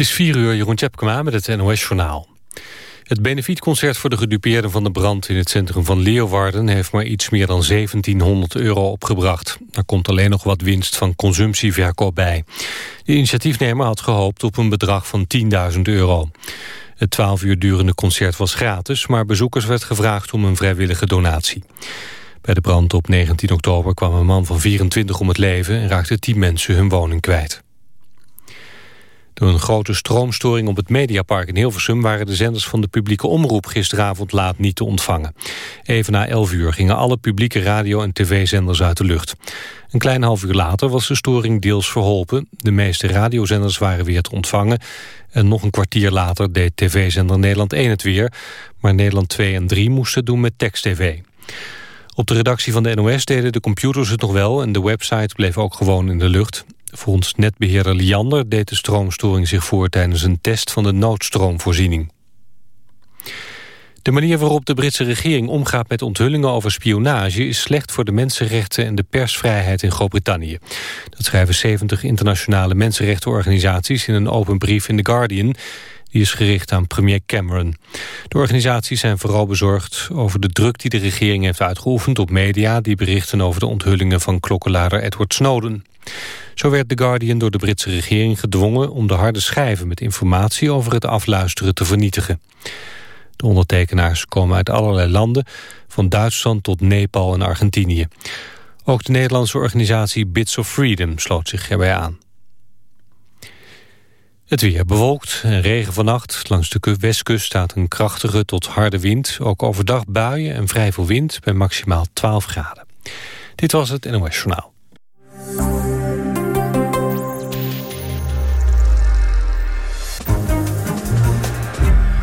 Het is 4 uur, Jeroen Tjepkema met het NOS-journaal. Het benefietconcert voor de gedupeerden van de brand in het centrum van Leeuwarden... heeft maar iets meer dan 1700 euro opgebracht. Er komt alleen nog wat winst van consumptieverkoop bij. De initiatiefnemer had gehoopt op een bedrag van 10.000 euro. Het 12 uur durende concert was gratis... maar bezoekers werd gevraagd om een vrijwillige donatie. Bij de brand op 19 oktober kwam een man van 24 om het leven... en raakte 10 mensen hun woning kwijt. Door een grote stroomstoring op het Mediapark in Hilversum... waren de zenders van de publieke omroep gisteravond laat niet te ontvangen. Even na 11 uur gingen alle publieke radio- en tv-zenders uit de lucht. Een klein half uur later was de storing deels verholpen. De meeste radiozenders waren weer te ontvangen. En nog een kwartier later deed tv-zender Nederland 1 het weer. Maar Nederland 2 en 3 moesten doen met tekst-tv. Op de redactie van de NOS deden de computers het nog wel... en de website bleef ook gewoon in de lucht. Volgens netbeheerder Liander deed de stroomstoring zich voor tijdens een test van de noodstroomvoorziening. De manier waarop de Britse regering omgaat met onthullingen over spionage is slecht voor de mensenrechten en de persvrijheid in Groot-Brittannië. Dat schrijven 70 internationale mensenrechtenorganisaties in een open brief in The Guardian. Die is gericht aan premier Cameron. De organisaties zijn vooral bezorgd over de druk die de regering heeft uitgeoefend op media die berichten over de onthullingen van klokkenlader Edward Snowden. Zo werd The Guardian door de Britse regering gedwongen om de harde schijven met informatie over het afluisteren te vernietigen. De ondertekenaars komen uit allerlei landen, van Duitsland tot Nepal en Argentinië. Ook de Nederlandse organisatie Bits of Freedom sloot zich erbij aan. Het weer bewolkt en regen vannacht. Langs de westkust staat een krachtige tot harde wind. Ook overdag buien en vrij veel wind bij maximaal 12 graden. Dit was het NOS Journaal.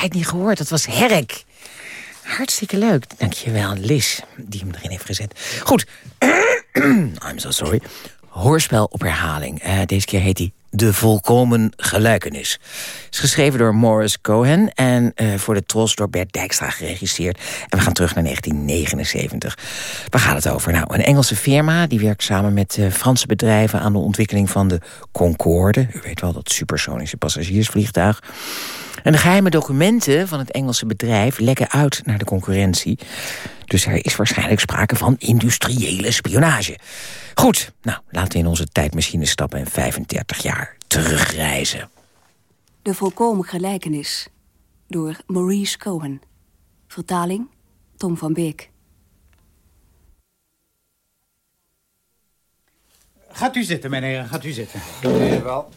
Tijd niet gehoord. Dat was Herk. Hartstikke leuk. Dankjewel, Liz, die hem erin heeft gezet. Goed. I'm so sorry. Hoorspel op herhaling. Uh, deze keer heet hij De Volkomen Gelijkenis. is geschreven door Morris Cohen en uh, voor de Tros door Bert Dijkstra geregisseerd. En we gaan terug naar 1979. Waar gaat het over? Nou, een Engelse firma die werkt samen met uh, Franse bedrijven... aan de ontwikkeling van de Concorde. U weet wel, dat supersonische passagiersvliegtuig. En de geheime documenten van het Engelse bedrijf lekken uit naar de concurrentie. Dus er is waarschijnlijk sprake van industriële spionage. Goed, nou, laten we in onze tijdmachine stappen en 35 jaar terugreizen. De volkomen gelijkenis door Maurice Cohen. Vertaling Tom van Beek. Gaat u zitten, meneer. Gaat u zitten. Nee, wel.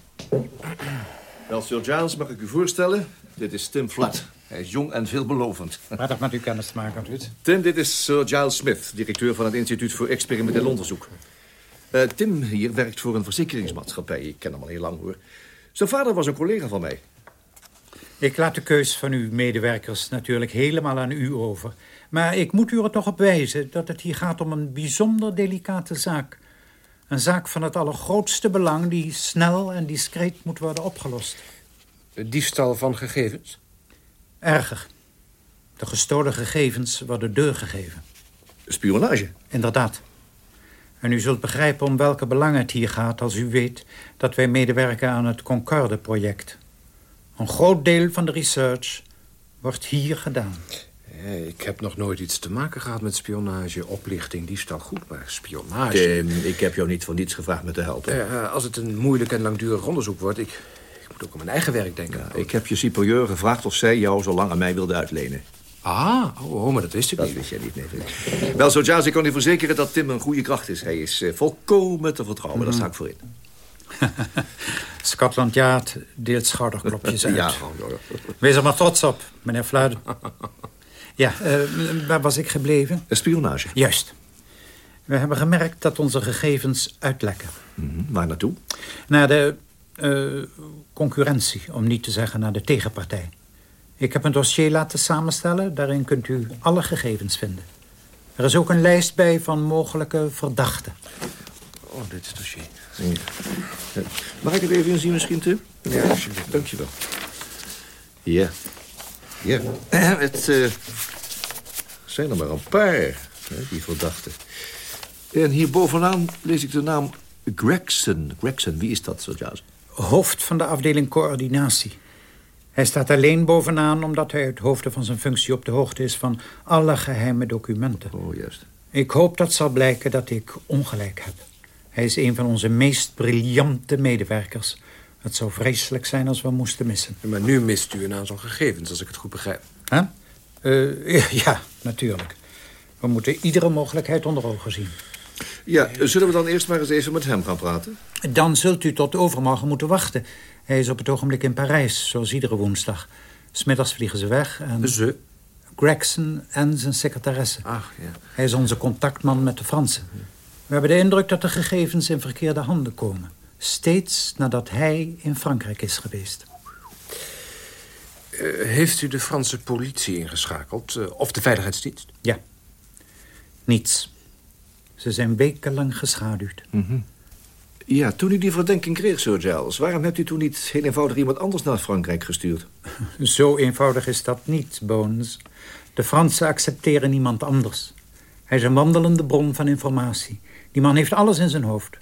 Wel, Sir Giles, mag ik u voorstellen? Dit is Tim Flat. Hij is jong en veelbelovend. Prettig met u kennis te maken, Ruud. Tim, dit is Sir Giles Smith, directeur van het Instituut voor Experimenteel Onderzoek. Uh, Tim hier werkt voor een verzekeringsmaatschappij. Ik ken hem al heel lang, hoor. Zijn vader was een collega van mij. Ik laat de keus van uw medewerkers natuurlijk helemaal aan u over. Maar ik moet u er toch op wijzen dat het hier gaat om een bijzonder delicate zaak. Een zaak van het allergrootste belang die snel en discreet moet worden opgelost. Diefstal van gegevens? Erger. De gestolen gegevens worden doorgegeven. Spionage? Inderdaad. En u zult begrijpen om welke belangen het hier gaat... als u weet dat wij medewerken aan het Concorde-project. Een groot deel van de research wordt hier gedaan. Ik heb nog nooit iets te maken gehad met spionage, oplichting, diefstal. Goed, maar spionage... Tim, ik heb jou niet voor niets gevraagd me te helpen. Uh, als het een moeilijk en langdurig onderzoek wordt... ik, ik moet ook aan mijn eigen werk denken. Ja, ik heb je superieur gevraagd of zij jou zo lang aan mij wilde uitlenen. Ah, oh, maar dat wist ik dat niet. Dat wist jij niet, nee. Wel, zo Giles, ik kan u verzekeren dat Tim een goede kracht is. Hij is uh, volkomen te vertrouwen, mm. daar sta ik voor in. Scotland Yard deelt schouderklopjes uit. ja, Wees er maar trots op, meneer Fluiden. Ja, uh, waar was ik gebleven? Spionage. Juist. We hebben gemerkt dat onze gegevens uitlekken. Mm -hmm. Waar naartoe? Naar de Eh, concurrentie, om niet te zeggen naar de tegenpartij. Ik heb een dossier laten samenstellen. Daarin kunt u alle gegevens vinden. Er is ook een lijst bij van mogelijke verdachten. Oh, dit is het dossier. Ja. Mag ik het even inzien misschien, Tim? Ja, alsjeblieft. Dankjewel. Ja. Ja. Het uh, zijn er maar een paar, hè, die verdachten. En hier bovenaan lees ik de naam Gregson. Gregson, wie is dat? Hoofd van de afdeling coördinatie. Hij staat alleen bovenaan omdat hij uit hoofde van zijn functie op de hoogte is van alle geheime documenten. Oh, juist. Ik hoop dat zal blijken dat ik ongelijk heb. Hij is een van onze meest briljante medewerkers. Het zou vreselijk zijn als we moesten missen. Maar nu mist u een aantal gegevens, als ik het goed begrijp. Huh? Uh, ja, natuurlijk. We moeten iedere mogelijkheid onder ogen zien. Ja, zullen we dan eerst maar eens even met hem gaan praten? Dan zult u tot overmorgen moeten wachten. Hij is op het ogenblik in Parijs, zoals iedere woensdag. Smiddags vliegen ze weg en... Ze? Gregson en zijn secretaresse. Ach, ja. Hij is onze contactman met de Fransen. We hebben de indruk dat de gegevens in verkeerde handen komen. Steeds nadat hij in Frankrijk is geweest. Uh, heeft u de Franse politie ingeschakeld? Uh, of de veiligheidsdienst? Ja. Niets. Ze zijn wekenlang geschaduwd. Mm -hmm. Ja, toen u die verdenking kreeg, Sir Giles... waarom hebt u toen niet heel eenvoudig iemand anders naar Frankrijk gestuurd? Zo eenvoudig is dat niet, Bones. De Fransen accepteren niemand anders. Hij is een wandelende bron van informatie. Die man heeft alles in zijn hoofd.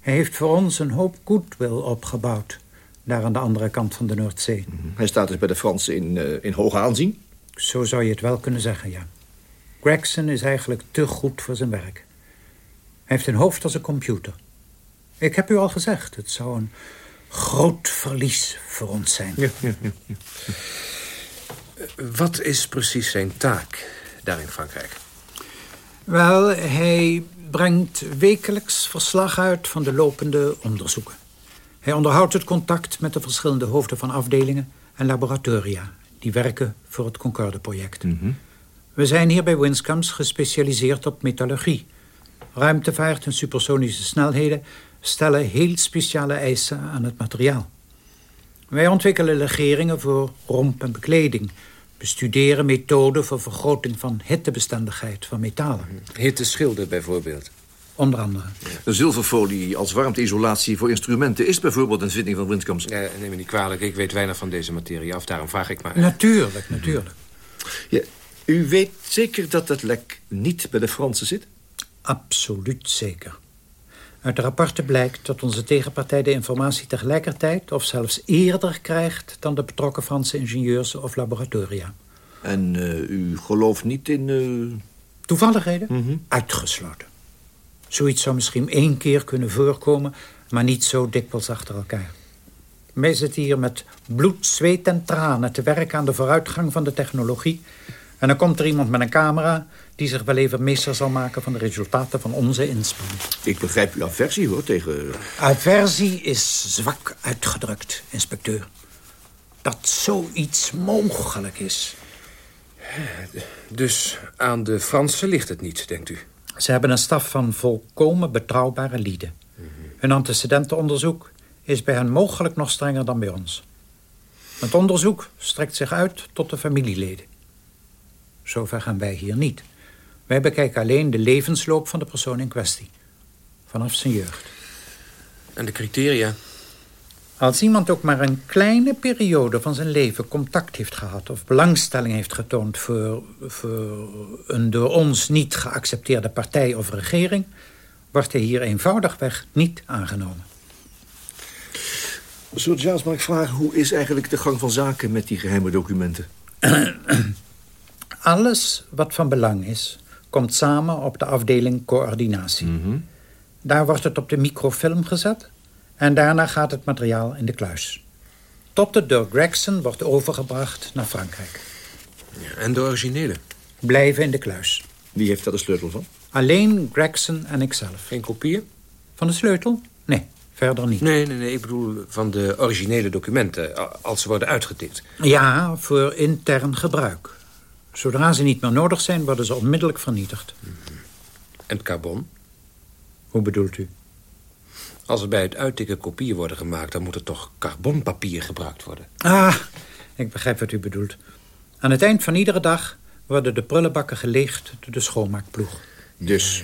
Hij heeft voor ons een hoop goodwill opgebouwd. Daar aan de andere kant van de Noordzee. Mm -hmm. Hij staat dus bij de Fransen in, uh, in hoog aanzien? Zo zou je het wel kunnen zeggen, ja. Gregson is eigenlijk te goed voor zijn werk. Hij heeft een hoofd als een computer. Ik heb u al gezegd, het zou een groot verlies voor ons zijn. Ja, ja, ja, Wat is precies zijn taak daar in Frankrijk? Wel, hij brengt wekelijks verslag uit van de lopende onderzoeken. Hij onderhoudt het contact met de verschillende hoofden van afdelingen en laboratoria... die werken voor het Concorde-project. Mm -hmm. We zijn hier bij Winscams gespecialiseerd op metallurgie. Ruimtevaart en supersonische snelheden stellen heel speciale eisen aan het materiaal. Wij ontwikkelen legeringen voor romp en bekleding. Bestuderen methoden voor vergroting van hittebestendigheid van metalen. Hitteschilder bijvoorbeeld? Onder andere. Een zilverfolie als warmteisolatie voor instrumenten... is bijvoorbeeld een vinding van Winscams. Ja, neem me niet kwalijk, ik weet weinig van deze materie af. Daarom vraag ik maar. Natuurlijk, natuurlijk. Ja, u weet zeker dat het lek niet bij de Fransen zit? Absoluut zeker. Uit de rapporten blijkt dat onze tegenpartij de informatie tegelijkertijd... of zelfs eerder krijgt dan de betrokken Franse ingenieurs of laboratoria. En uh, u gelooft niet in... Uh... Toevalligheden? Mm -hmm. Uitgesloten. Zoiets zou misschien één keer kunnen voorkomen... maar niet zo dikwijls achter elkaar. Wij zitten hier met bloed, zweet en tranen... te werken aan de vooruitgang van de technologie... En dan komt er iemand met een camera die zich wel even meester zal maken van de resultaten van onze inspanning. Ik begrijp uw aversie, hoor, tegen... Aversie is zwak uitgedrukt, inspecteur. Dat zoiets mogelijk is. Dus aan de Fransen ligt het niet, denkt u? Ze hebben een staf van volkomen betrouwbare lieden. Mm -hmm. Hun antecedentenonderzoek is bij hen mogelijk nog strenger dan bij ons. Het onderzoek strekt zich uit tot de familieleden. Zover gaan wij hier niet. Wij bekijken alleen de levensloop van de persoon in kwestie. Vanaf zijn jeugd. En de criteria? Als iemand ook maar een kleine periode van zijn leven contact heeft gehad... of belangstelling heeft getoond voor, voor een door ons niet geaccepteerde partij of regering... wordt hij hier eenvoudigweg niet aangenomen. Sir Giles, mag ik vragen... hoe is eigenlijk de gang van zaken met die geheime documenten? Alles wat van belang is, komt samen op de afdeling coördinatie. Mm -hmm. Daar wordt het op de microfilm gezet... en daarna gaat het materiaal in de kluis. Tot het door Gregson wordt overgebracht naar Frankrijk. Ja, en de originele? Blijven in de kluis. Wie heeft daar de sleutel van? Alleen Gregson en ikzelf. Geen kopieën? Van de sleutel? Nee, verder niet. Nee, nee, nee, ik bedoel van de originele documenten... als ze worden uitgetikt. Ja, voor intern gebruik. Zodra ze niet meer nodig zijn, worden ze onmiddellijk vernietigd. En het carbon? Hoe bedoelt u? Als er bij het uittikken kopieën worden gemaakt... dan moet er toch carbonpapier gebruikt worden. Ah, ik begrijp wat u bedoelt. Aan het eind van iedere dag worden de prullenbakken geleegd door de schoonmaakploeg. Dus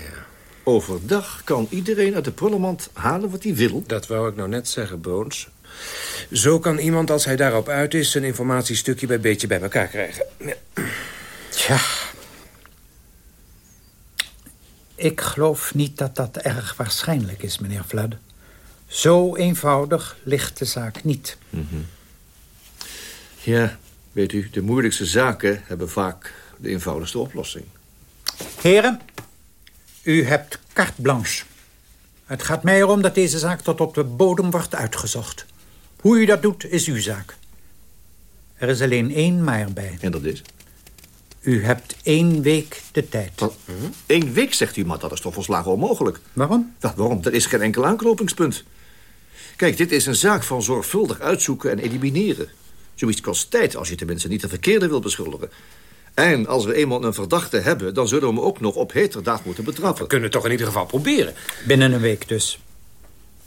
overdag kan iedereen uit de prullenmand halen wat hij wil. Dat wou ik nou net zeggen, Boons. Zo kan iemand, als hij daarop uit is... zijn informatiestukje bij beetje bij elkaar krijgen. Ja. Tja. Ik geloof niet dat dat erg waarschijnlijk is, meneer Flood. Zo eenvoudig ligt de zaak niet. Ja, weet u, de moeilijkste zaken hebben vaak de eenvoudigste oplossing. Heren, u hebt carte blanche. Het gaat mij erom dat deze zaak tot op de bodem wordt uitgezocht. Hoe u dat doet, is uw zaak. Er is alleen één maar bij. En dat is? U hebt één week de tijd. Wat? Eén week, zegt u, maar dat is toch volslagen onmogelijk? Waarom? Waarom? Er is geen enkel aanknopingspunt. Kijk, dit is een zaak van zorgvuldig uitzoeken en elimineren. Zoiets kost tijd als je tenminste niet de verkeerde wil beschuldigen. En als we eenmaal een verdachte hebben... dan zullen we hem ook nog op heterdaad moeten betrappen. We kunnen het toch in ieder geval proberen. Binnen een week dus.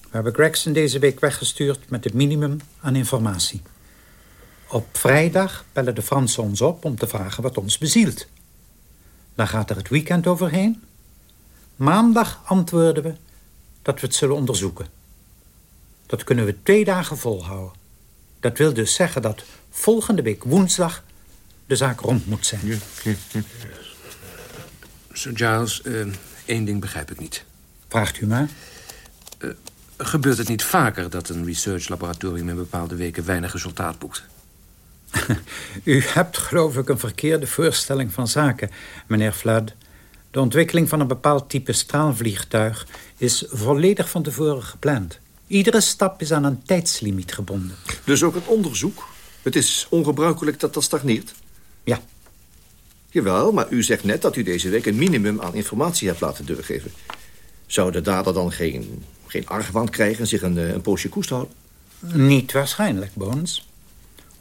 We hebben Gregson deze week weggestuurd met het minimum aan informatie. Op vrijdag bellen de Fransen ons op om te vragen wat ons bezielt. Dan gaat er het weekend overheen. Maandag antwoorden we dat we het zullen onderzoeken. Dat kunnen we twee dagen volhouden. Dat wil dus zeggen dat volgende week woensdag de zaak rond moet zijn. Sir Giles, eh, één ding begrijp ik niet. Vraagt u maar. Gebeurt het niet vaker dat een research-laboratorium... in bepaalde weken weinig resultaat boekt? U hebt geloof ik een verkeerde voorstelling van zaken, meneer Flood. De ontwikkeling van een bepaald type straalvliegtuig is volledig van tevoren gepland. Iedere stap is aan een tijdslimiet gebonden. Dus ook het onderzoek. Het is ongebruikelijk dat dat stagneert. Ja, Jawel, maar u zegt net dat u deze week een minimum aan informatie hebt laten doorgeven. Zou de dader dan geen, geen argwaan krijgen en zich een, eh, een poosje koest houden? niet waarschijnlijk, Bones.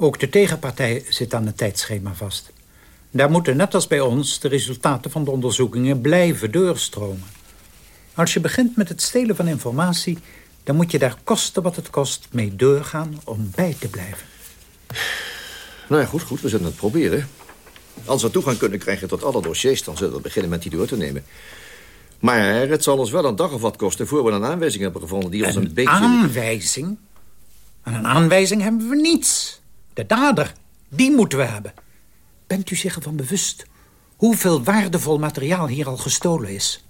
Ook de tegenpartij zit aan het tijdschema vast. Daar moeten net als bij ons de resultaten van de onderzoekingen blijven doorstromen. Als je begint met het stelen van informatie... dan moet je daar koste wat het kost mee doorgaan om bij te blijven. Nou ja, goed, goed, we zullen het proberen. Als we toegang kunnen krijgen tot alle dossiers... dan zullen we beginnen met die door te nemen. Maar het zal ons wel een dag of wat kosten... voor we een aanwijzing hebben gevonden die ons een, Een beetje... aanwijzing? Aan een aanwijzing hebben we niets. De dader, die moeten we hebben. Bent u zich ervan bewust hoeveel waardevol materiaal hier al gestolen is?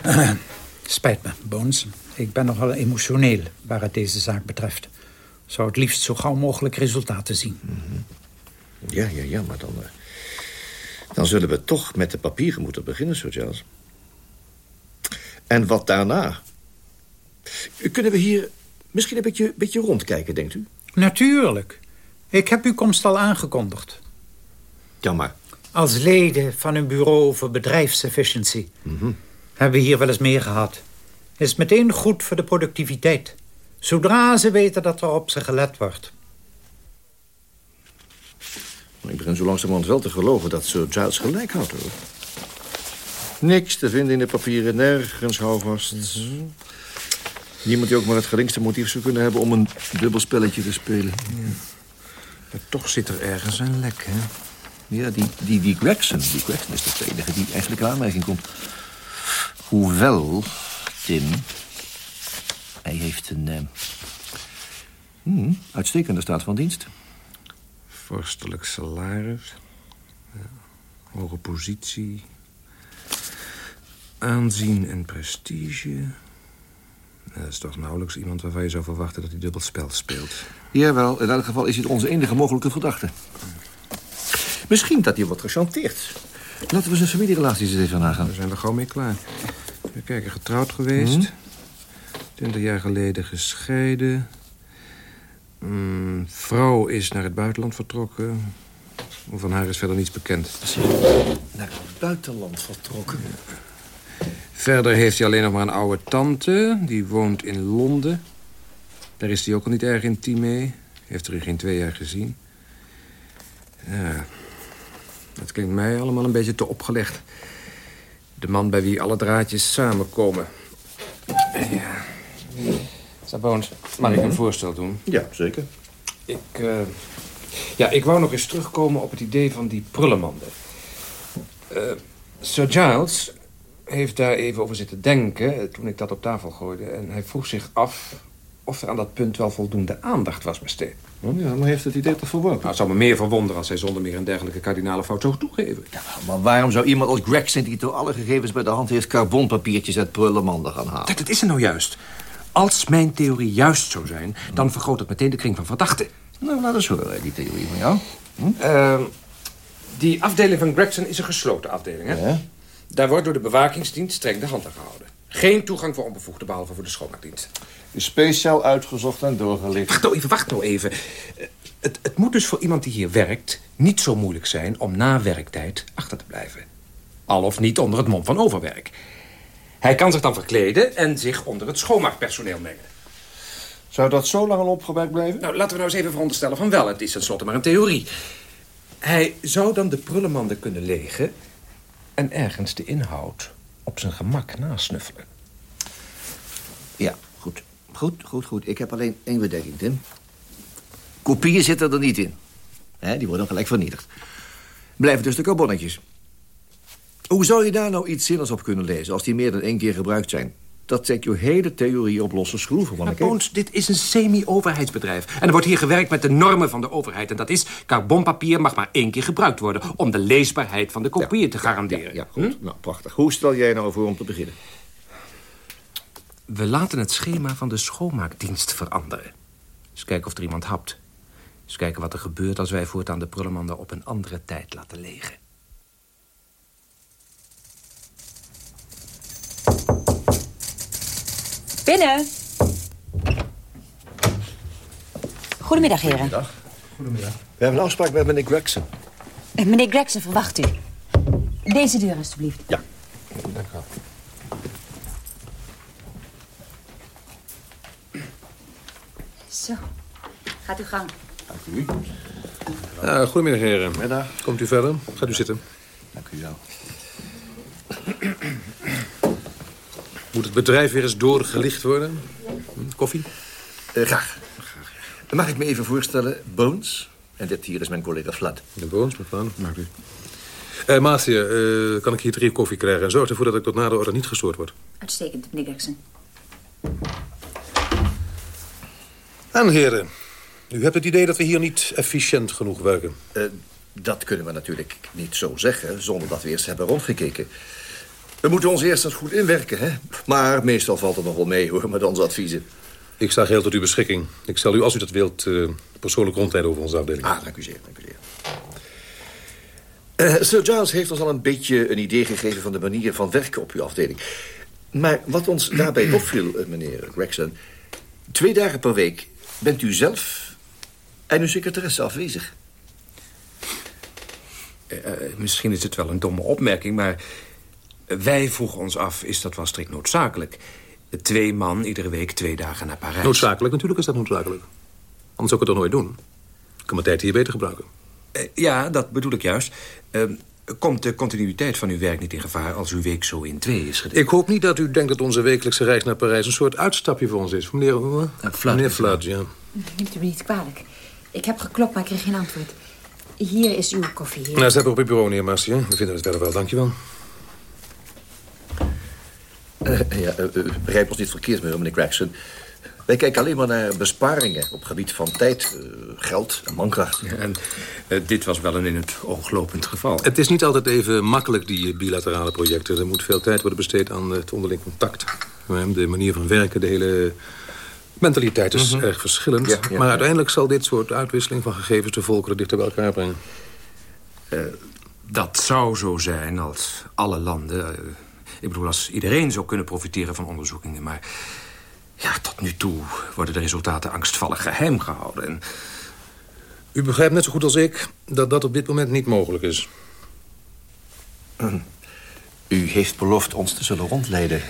Eh, spijt me, Bones. Ik ben nogal emotioneel waar het deze zaak betreft. Zou het liefst zo gauw mogelijk resultaten zien. Ja, ja, ja, maar dan... eh, dan zullen we toch met de papieren moeten beginnen, Sir Giles. En wat daarna? Kunnen we hier misschien een beetje, beetje rondkijken, denkt u? Natuurlijk. Ik heb uw komst al aangekondigd. Ja, maar... Als leden van een bureau voor bedrijfsefficiency... hebben we hier wel eens meer gehad. Is meteen goed voor de productiviteit. Zodra ze weten dat er op ze gelet wordt. Ik begin zo langzamerhand wel te geloven dat Sir Giles gelijk houdt, hoor. Niks te vinden in de papieren, nergens houvast. Niemand die ook maar het geringste motief zou kunnen hebben... om een dubbelspelletje te spelen. Maar toch zit er ergens een lek, hè? Ja, die, die, die Gregson, die Gregson is de enige die eigenlijk in aanmerking komt. Hoewel, Tim... Hij heeft een... eh, hmm, uitstekende staat van dienst. Vorstelijk salaris. Ja, hoge positie. Aanzien en prestige. Dat is toch nauwelijks iemand waarvan je zou verwachten dat hij dubbelspel speelt. Jawel, in elk geval is hij onze enige mogelijke verdachte. Misschien dat hij wordt gechanteerd. Laten we zijn familierelaties eens even nagaan. We zijn er gauw mee klaar. Even kijken, getrouwd geweest. Twintig jaar geleden gescheiden. Mm, vrouw is naar het buitenland vertrokken. Van haar is verder niets bekend. Naar het buitenland vertrokken. Verder heeft hij alleen nog maar een oude tante. Die woont in Londen. Daar is hij ook al niet erg intiem mee. Heeft er in geen twee jaar gezien. Ja, dat klinkt mij allemaal een beetje te opgelegd. De man bij wie alle draadjes samenkomen. Ja, Boons, mag ik een voorstel doen? Ja, zeker. Ik, uh, ja, ik wou nog eens terugkomen op het idee van die prullenmanden. Uh, Sir Giles heeft daar even over zitten denken toen ik dat op tafel gooide. En hij vroeg zich af of er aan dat punt wel voldoende aandacht was besteed. Ja, maar heeft het idee toch verworpen? Nou, het zou me meer verwonderen als hij zonder meer een dergelijke kardinale fout zou toegeven. Ja, maar waarom zou iemand als Gregson, die door alle gegevens bij de hand heeft... carbonpapiertjes uit prullenmanden gaan halen? Dat, dat is er nou juist. Als mijn theorie juist zou zijn, dan vergroot het meteen de kring van verdachten. Nou, laat eens horen, die theorie van jou. Hm? Uh, die afdeling van Gregson is een gesloten afdeling, hè? Ja. Daar wordt door de bewakingsdienst streng de hand aan gehouden. Geen toegang voor onbevoegden, behalve voor de schoonmaakdienst. Is speciaal uitgezocht en doorgelicht. Wacht nou even, wacht nou even. Het, het moet dus voor iemand die hier werkt... niet zo moeilijk zijn om na werktijd achter te blijven. Al of niet onder het mom van overwerk. Hij kan zich dan verkleden en zich onder het schoonmaakpersoneel mengen. Zou dat zo lang al opgemerkt blijven? Nou, laten we nou eens even veronderstellen van wel. Het is tenslotte maar een theorie. Hij zou dan de prullenmanden kunnen legen... en ergens de inhoud op zijn gemak nasnuffelen. Ja, goed. Goed, goed, goed. Ik heb alleen één bedenking, Tim. Kopieën zitten er niet in. die worden gelijk vernietigd. Blijven dus de carbonnetjes. Hoe zou je daar nou iets zinnigs op kunnen lezen... als die meer dan één keer gebruikt zijn? Dat zet je hele theorie op losse schroeven. Maar Boons, dit is een semi-overheidsbedrijf. En er wordt hier gewerkt met de normen van de overheid. En dat is, carbonpapier mag maar één keer gebruikt worden... om de leesbaarheid van de kopieën te garanderen. Ja, ja goed. Hm? Nou, prachtig. Hoe stel jij nou voor om te beginnen? We laten het schema van de schoonmaakdienst veranderen. Eens kijken of er iemand hapt. Eens kijken wat er gebeurt als wij voortaan de prullenmanden op een andere tijd laten legen. Binnen. Goedemiddag, heren. Goedemiddag. Goedemiddag. We hebben een afspraak met meneer Gregson. Eh, meneer Gregson verwacht u. Deze deur, alstublieft. Ja. Dank u wel. Zo. Gaat u gang. Dank u. Uh, goedemiddag, heren. Middag. Komt u verder? Gaat u zitten. Dank u wel. Moet het bedrijf weer eens doorgelicht worden? Hm, koffie? Uh, graag. graag. Mag ik me even voorstellen? Bones. En dit hier is mijn collega Flat. De Bones, mevrouw. Maakt u. Uh, Maatje, uh, kan ik hier drie koffie krijgen? En zorg ervoor dat ik tot na de orde niet gestoord word. Uitstekend, meneer Jackson. En heren, u hebt het idee dat we hier niet efficiënt genoeg werken. Uh, dat kunnen we natuurlijk niet zo zeggen, zonder dat we eerst hebben rondgekeken. We moeten ons eerst eens goed inwerken, hè? Maar meestal valt het nog wel mee, hoor, met onze adviezen. Ik sta geheel tot uw beschikking. Ik zal u, als u dat wilt, uh, persoonlijk rondleiden over onze afdeling. Ah, dank u zeer, dank u zeer. Uh, Sir Giles heeft ons al een beetje een idee gegeven... van de manier van werken op uw afdeling. Maar wat ons daarbij opviel, meneer Gregson... twee dagen per week bent u zelf en uw secretaresse afwezig. Uh, misschien is het wel een domme opmerking, maar... wij vroegen ons af, is dat wel strikt noodzakelijk? Twee man iedere week twee dagen naar Parijs. Noodzakelijk, natuurlijk is dat noodzakelijk. Anders zou ik het toch nooit doen. Ik kan mijn tijd hier beter gebruiken. Uh, ja, dat bedoel ik juist. Uh, komt de continuïteit van uw werk niet in gevaar als uw week zo in twee is gedeeld? Ik hoop niet dat u denkt dat onze wekelijkse reis naar Parijs... een soort uitstapje voor ons is. Meneer, uh, meneer ja. Neemt u me niet kwalijk. Ik heb geklopt, maar ik kreeg geen antwoord. Hier is uw koffie. Heer. Nou, ze hebben op uw bureau neer, Marcia. We vinden het verder wel, dankjewel. Uh, ja, uh, begrijp ons niet verkeerd, meneer Gregson. Wij kijken alleen maar naar besparingen op gebied van tijd, uh, geld en mankracht. Ja, en uh, dit was wel een in het oog lopend geval. Het is niet altijd even makkelijk, die bilaterale projecten. Er moet veel tijd worden besteed aan het onderling contact. De manier van werken, de hele mentaliteit is mm -hmm. erg verschillend. Ja, ja, maar uiteindelijk zal dit soort uitwisseling van gegevens... de volkeren dichter bij elkaar brengen. Uh, dat zou zo zijn als alle landen... ik bedoel, als iedereen zou kunnen profiteren van onderzoekingen. Maar ja, tot nu toe worden de resultaten angstvallig geheim gehouden. En... U begrijpt net zo goed als ik dat dat op dit moment niet mogelijk is. U heeft beloofd ons te zullen rondleiden.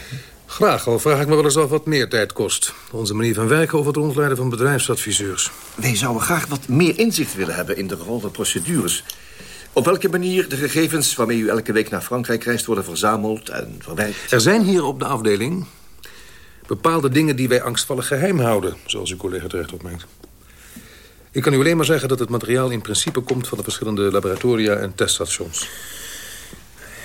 Graag, al vraag ik me wel eens af wat meer tijd kost. Onze manier van werken of het rondleiden van bedrijfsadviseurs. Wij zouden graag wat meer inzicht willen hebben in de gerolde procedures. Op welke manier de gegevens waarmee u elke week naar Frankrijk reist... worden verzameld en verwerkt? Er zijn hier op de afdeling Bepaalde dingen die wij angstvallig geheim houden, zoals uw collega terecht opmerkt. Ik kan u alleen maar zeggen dat het materiaal in principe komt... van de verschillende laboratoria en teststations.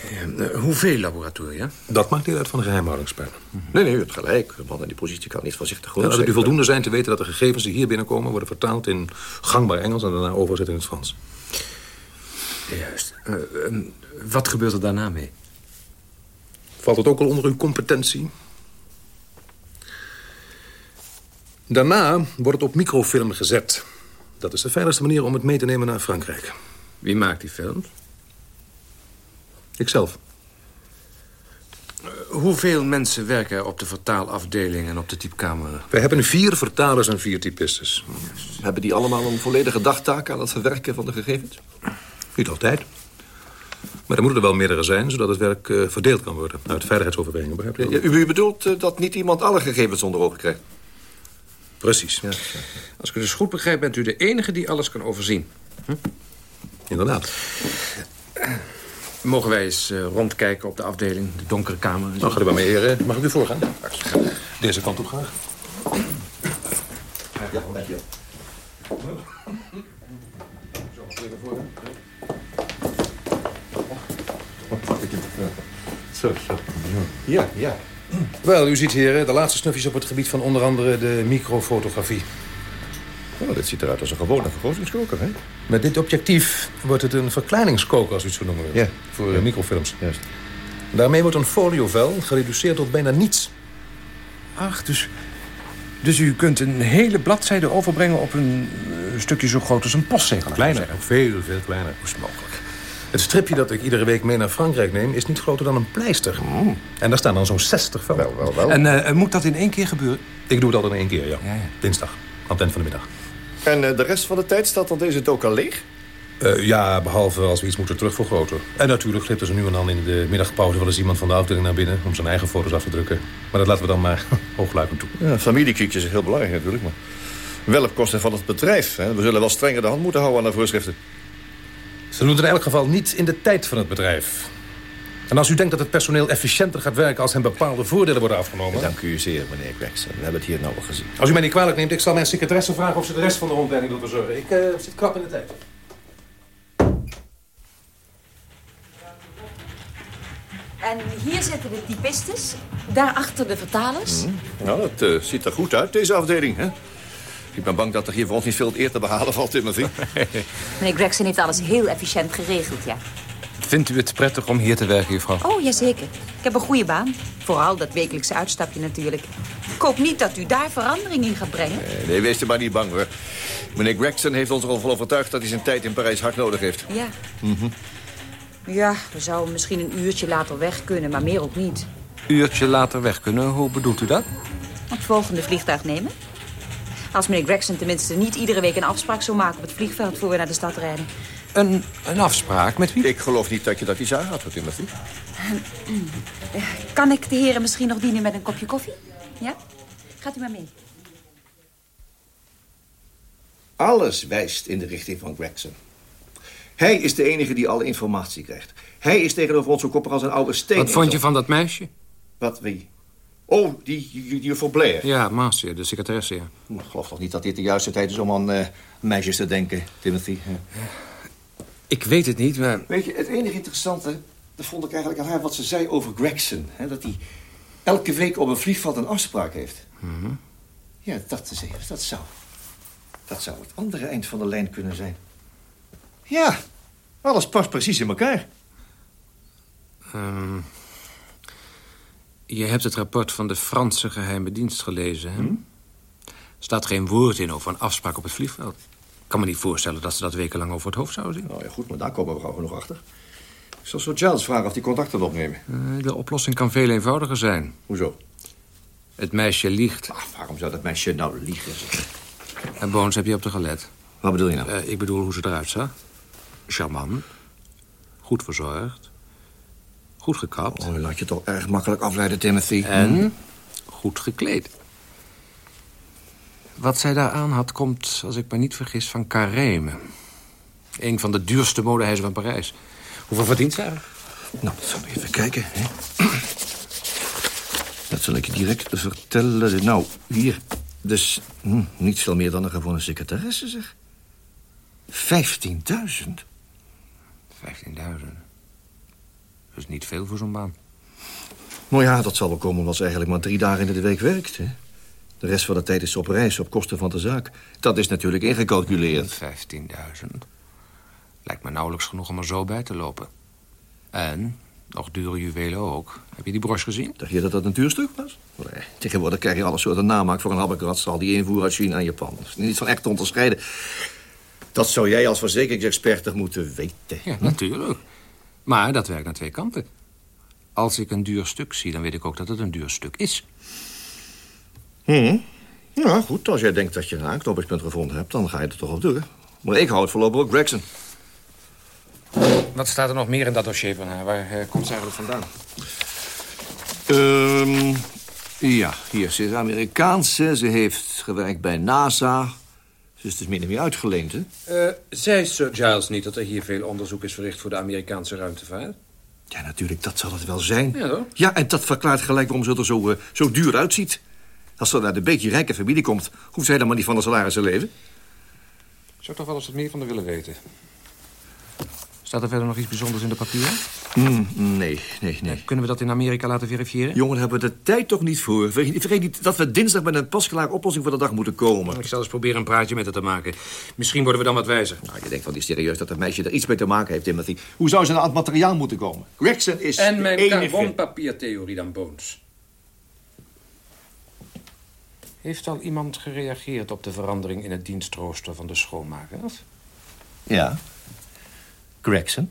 Ja, eh, hoeveel laboratoria? Dat maakt deel uit van de geheimhoudingsspel. Nee, nee, u hebt gelijk. De man in die positie kan niet voorzichtig Ja, genoeg laat het u voldoende zijn te weten dat de gegevens die hier binnenkomen... worden vertaald in gangbaar Engels en daarna overgezet in het Frans. Juist. Eh, eh, wat gebeurt er daarna mee? Valt het ook al onder uw competentie? Daarna wordt het op microfilm gezet. Dat is de veiligste manier om het mee te nemen naar Frankrijk. Wie maakt die films? Ikzelf. Hoeveel mensen werken er op de vertaalafdeling en op de typkamer? Wij hebben vier vertalers en vier typistes. Hebben die allemaal een volledige dagtaak aan het verwerken van de gegevens? Niet altijd. Maar er moeten er wel meerdere zijn, zodat het werk eh, verdeeld kan worden. Uit veiligheidsoverwegingen, begrijp je? Ja, u, u bedoelt eh, dat niet iemand alle gegevens onder ogen krijgt? Precies. Als ik het dus goed begrijp, bent u de enige die alles kan overzien. Inderdaad. Mogen wij eens eh, rondkijken op de afdeling, de donkere kamer? Nou, ga er maar mee, heren. Mag ik u voorgaan? Deze kant op graag. Ja, dank je. Zo, zo. Ja, ja. Wel, u ziet, heren, de laatste snufjes op het gebied van onder andere de microfotografie. Oh, dit ziet eruit als een gewone vergrotingskoker, hè? Met dit objectief wordt het een verkleiningskoker, als u het zo noemen wilt. Ja. Voor Ja. eh, microfilms. Juist. Daarmee wordt een foliovel gereduceerd tot bijna niets. Ach, dus, dus u kunt een hele bladzijde overbrengen op een eh, stukje zo groot als een postzegel. Kleiner, veel, veel kleiner. Hoe mogelijk? Het stripje dat ik iedere week mee naar Frankrijk neem... is niet groter dan een pleister. En daar staan dan zo'n 60 velden. Wel, wel, wel. En eh, moet dat in één keer gebeuren? Ik doe het altijd in één keer, ja. Ja, ja. Dinsdag, aan het eind van de middag. En eh, de rest van de tijd staat dan deze ook al leeg? Eh, ja, behalve als we iets moeten terugvergroten. En natuurlijk glipt er zo nu en dan in de middagpauze... wel eens iemand van de afdeling naar binnen... om zijn eigen foto's af te drukken. Maar dat laten we dan maar hoogluikend toe. Ja, familiekriekjes is heel belangrijk natuurlijk, maar... Wel op kosten van het bedrijf. Hè? We zullen wel strenger de hand moeten houden aan de voorschriften. Ze doen het in elk geval niet in de tijd van het bedrijf. En als u denkt dat het personeel efficiënter gaat werken... als hen bepaalde voordelen worden afgenomen... Dank u zeer, meneer Gregson. We hebben het hier nou al gezien. Als u mij niet kwalijk neemt, ik zal mijn secretaresse vragen... of ze de rest van de rondleiding wil verzorgen. Ik eh, zit krap in de tijd. En hier zitten de typistes. Daarachter de vertalers. Nou, dat eh, ziet er goed uit, deze afdeling, hè? Ik ben bang dat er hier voor ons niet veel eer te behalen valt, Timothy. Meneer Gregson heeft alles heel efficiënt geregeld, ja. Vindt u het prettig om hier te werken, juffrouw? Oh, jazeker. Ik heb een goede baan. Vooral dat wekelijkse uitstapje natuurlijk. Ik hoop niet dat u daar verandering in gaat brengen. Eh, Nee, wees er maar niet bang, hoor. Meneer Gregson heeft ons er al van overtuigd dat hij zijn tijd in Parijs hard nodig heeft. Ja. Ja, we zouden misschien een uurtje later weg kunnen, maar meer ook niet. Uurtje later weg kunnen, hoe bedoelt u dat? Het volgende vliegtuig nemen. Als meneer Gregson tenminste niet iedere week een afspraak zou maken op het vliegveld voor we naar de stad rijden. Een, een afspraak met wie? Ik geloof niet dat je dat iets aangaat, hoor, Timothy. Kan ik de heren misschien nog dienen met een kopje koffie? Ja? Gaat u maar mee. Alles wijst in de richting van Gregson. Hij is de enige die alle informatie krijgt. Hij is tegenover ons zo koppig als een oude steen. Wat vond je van dat meisje? Wat, wie? Oh, die, juffrouw Blair. Ja, Marcia, de secretaresse, ja. Ik geloof toch niet dat dit de juiste tijd is om aan eh, meisjes te denken, Timothy. Ik weet het niet, maar... Weet je, het enige interessante... dat vond ik eigenlijk aan haar wat ze zei over Gregson. Hè, dat hij elke week op een vliegveld een afspraak heeft. Ja, dat, is, even- dat zou... dat zou het andere eind van de lijn kunnen zijn. Ja, alles past precies in elkaar. ehm, je hebt het rapport van de Franse geheime dienst gelezen, hè? staat geen woord in over een afspraak op het vliegveld. Ik kan me niet voorstellen dat ze dat wekenlang over het hoofd zouden zien. Nou ja, goed, maar daar komen we gauw genoeg achter. Ik zal zo Giles vragen of die contacten wil opnemen. Eh, de oplossing kan veel eenvoudiger zijn. Hoezo? Het meisje liegt. Ach, waarom zou dat meisje nou liegen? En Boons, heb je op de gelet? Wat bedoel je nou? Eh, ik bedoel hoe ze eruit zag. Charmant. Goed verzorgd. Goed gekapt. Oh, laat je toch erg makkelijk afleiden, Timothy. En goed gekleed. Wat zij daar aan had, komt, als ik me niet vergis, van Carême. Een van de duurste modehuizen van Parijs. Hoeveel verdient eigenlijk? Nou, dat zal ik even kijken. Hè? Dat zal ik je direct vertellen. Nou, hier. Dus hm, niet veel meer dan een gewone secretaresse, zeg. 15.000? 15.000. Dat is niet veel voor zo'n baan. Nou ja, dat zal wel komen omdat ze eigenlijk maar drie dagen in de week werkt. Hè? De rest van de tijd is ze op reis op kosten van de zaak. Dat is natuurlijk ingecalculeerd. 15.000. Lijkt me nauwelijks genoeg om er zo bij te lopen. En, nog dure juwelen ook. Heb je die broche gezien? Dacht je dat dat een duur stuk was? Nee, tegenwoordig krijg je alle soorten namaak voor een habbekratsal... die invoer uit China en Japan. Dat is niet van echt te onderscheiden. Dat zou jij als verzekeringsexpert toch moeten weten. Ja, natuurlijk. Maar dat werkt aan twee kanten. Als ik een duur stuk zie, dan weet ik ook dat het een duur stuk is. Hm. Ja, goed. Als jij denkt dat je een aanknopingspunt gevonden hebt... dan ga je er toch op door. Maar ik hou het voorlopig ook Gregson. Wat staat er nog meer in dat dossier van haar? Waar eh, komt ze eigenlijk vandaan? Ehm ja, hier. Ze is Amerikaans. hè. Ze heeft gewerkt bij NASA. Ze is dus min of meer uitgeleend, hè? Uh, zei Sir Giles niet dat er hier veel onderzoek is verricht... voor de Amerikaanse ruimtevaart? Ja, natuurlijk, dat zal het wel zijn. Ja, toch? Ja, en dat verklaart gelijk waarom ze er zo, eh, zo duur uitziet. Als ze uit een beetje rijke familie komt... hoeft zij dan maar niet van een salaris te leven. Ik zou toch wel eens wat meer van haar willen weten. Staat er verder nog iets bijzonders in de papieren? Mm, nee, nee, nee. Kunnen we dat in Amerika laten verifiëren? Jongen, hebben we de tijd toch niet voor. Vergeet vergeet niet dat we dinsdag met een pasklaar oplossing voor de dag moeten komen. Ik zal eens proberen een praatje met haar te maken. Misschien worden we dan wat wijzer. Nou, je denkt van die serieus dat dat meisje er iets mee te maken heeft, Timothy. Hoe zou ze aan het materiaal moeten komen? Gregson is En mijn enige... carbonpapiertheorie dan, Bones. Heeft al iemand gereageerd op de verandering in het dienstrooster van de schoonmakers? Ja. Gregson.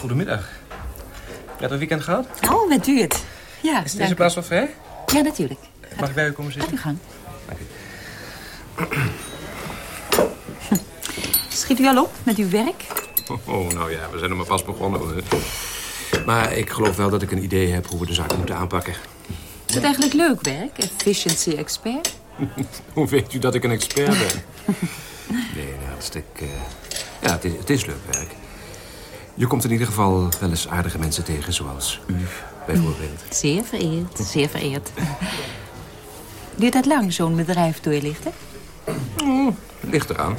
Goedemiddag. Prettig weekend gehad? Oh, met u het. Ja, Is dank deze u. plaats wel vrij? Ja, natuurlijk. Mag ik bij u komen Gaat zitten? u gang. Schiet u al op met uw werk? Oh, nou ja, we zijn er maar pas begonnen. Maar ik geloof wel dat ik een idee heb hoe we de zaak moeten aanpakken. Is het eigenlijk leuk werk? Efficiency expert? Hoe weet u dat ik een expert ben? nee, nou, dat is ik, eh, Ja, het is, het is leuk werk. Je komt in ieder geval wel eens aardige mensen tegen, zoals u bijvoorbeeld. Zeer vereerd, zeer vereerd. Duurt dat lang, zo'n bedrijf doorlichten? Ligt eraan.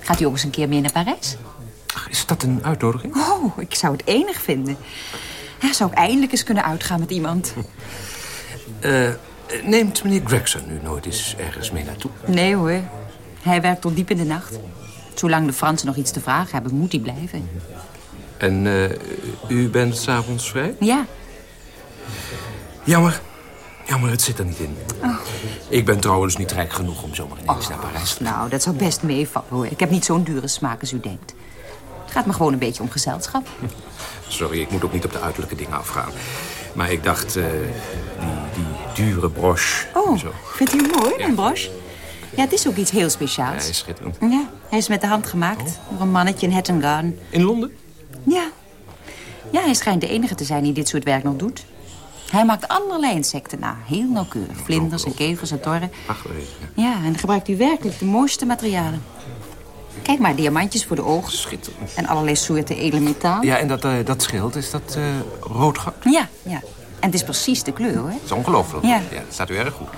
Gaat u ook eens een keer mee naar Parijs? Ach, is dat een uitnodiging? Oh, ik zou het enig vinden. Ja, zou ik eindelijk eens kunnen uitgaan met iemand? Eh, neemt meneer Gregson nu nooit eens ergens mee naartoe? Nee hoor, hij werkt tot diep in de nacht. Zolang de Fransen nog iets te vragen hebben, moet hij blijven. En eh, u bent s'avonds vrij? Ja, Jammer. Jammer, het zit er niet in. Ik ben trouwens niet rijk genoeg om zomaar ineens naar Parijs te nou, dat zou best meevallen hoor. Ik heb niet zo'n dure smaak als u denkt. Het gaat me gewoon een beetje om gezelschap. Sorry, ik moet ook niet op de uiterlijke dingen afgaan. Maar ik dacht, eh, die, die dure broche. Oh, Zo. vindt u mooi, mijn broche? Ja, het is ook iets heel Ja, speciaals. hij is schitterend. Ja, hij is met de hand gemaakt. Door een mannetje in Hatton Garden. In Londen? Ja. Ja, hij schijnt de enige te zijn die dit soort werk nog doet. Hij maakt allerlei insecten na. Heel nauwkeurig. Vlinders en kevers en torren. Ach. Ja, en gebruikt u werkelijk de mooiste materialen. Kijk maar, diamantjes voor de ogen. Schitterend. En allerlei soorten edelmetaal. Ja, en dat, eh, dat schild, is dat eh rood goud? Ja, ja. En het is precies de kleur, hoor. Dat is ongelooflijk. Ja. dat staat u erg goed.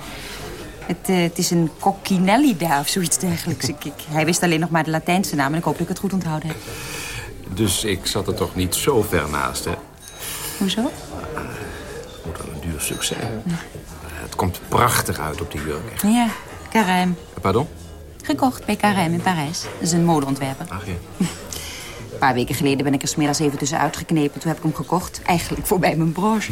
Het, eh, het is een coccinellida of zoiets dergelijks. Ik, ik- hij wist alleen nog maar de Latijnse naam en ik hoop dat ik het goed onthouden heb. Dus ik zat er toch niet zo ver naast, hè? Hoezo? Het moet wel een duur zijn. Eh, Het komt prachtig uit op die jurk. Ja, Carême. Pardon? Gekocht bij Carême in Parijs. Dat is een modeontwerper. Ach ja. Een paar weken geleden ben ik er smiddags even tussenuit geknepen. Toen heb ik hem gekocht. Eigenlijk voorbij mijn broche.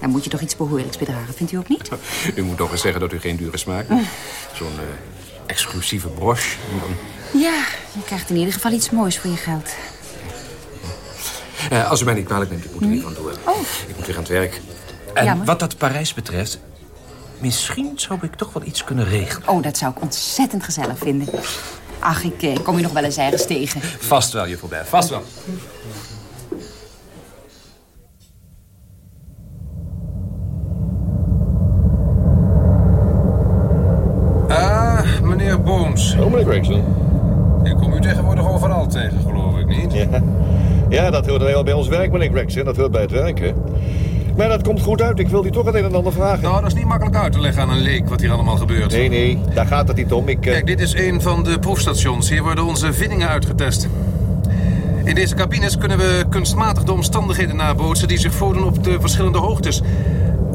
Dan moet je toch iets behoorlijks bedragen, vindt u ook niet? U moet toch eens zeggen dat u geen dure smaak hebt. Zo'n eh, exclusieve broche. Ja, je krijgt in ieder geval iets moois voor je geld. Eh, als u mij niet kwalijk neemt, ik moet er weer van door. Oh. Ik moet weer aan het werk. En Jammer. wat dat Parijs betreft... misschien zou ik toch wel iets kunnen regelen. Oh, dat zou ik ontzettend gezellig vinden. Ach, ik eh, kom u nog wel eens ergens tegen. Vast wel, juffrouw Berg, vast wel. Booms. Meneer Gregson. Ik kom u tegenwoordig overal krijgen, geloof ik niet. Ja, ja dat hoort wel bij ons werk, meneer Gregson. Dat hoort bij het werken. Maar dat komt goed uit. Ik wil die toch het een en ander vragen. Nou, dat is niet makkelijk uit te leggen aan een leek wat hier allemaal gebeurt. Nee, nee, daar gaat het niet om. Ik, uh... Kijk, dit is een van de proefstations. Hier worden onze vindingen uitgetest. In deze cabines kunnen we kunstmatig de omstandigheden nabootsen... die zich voordoen op de verschillende hoogtes.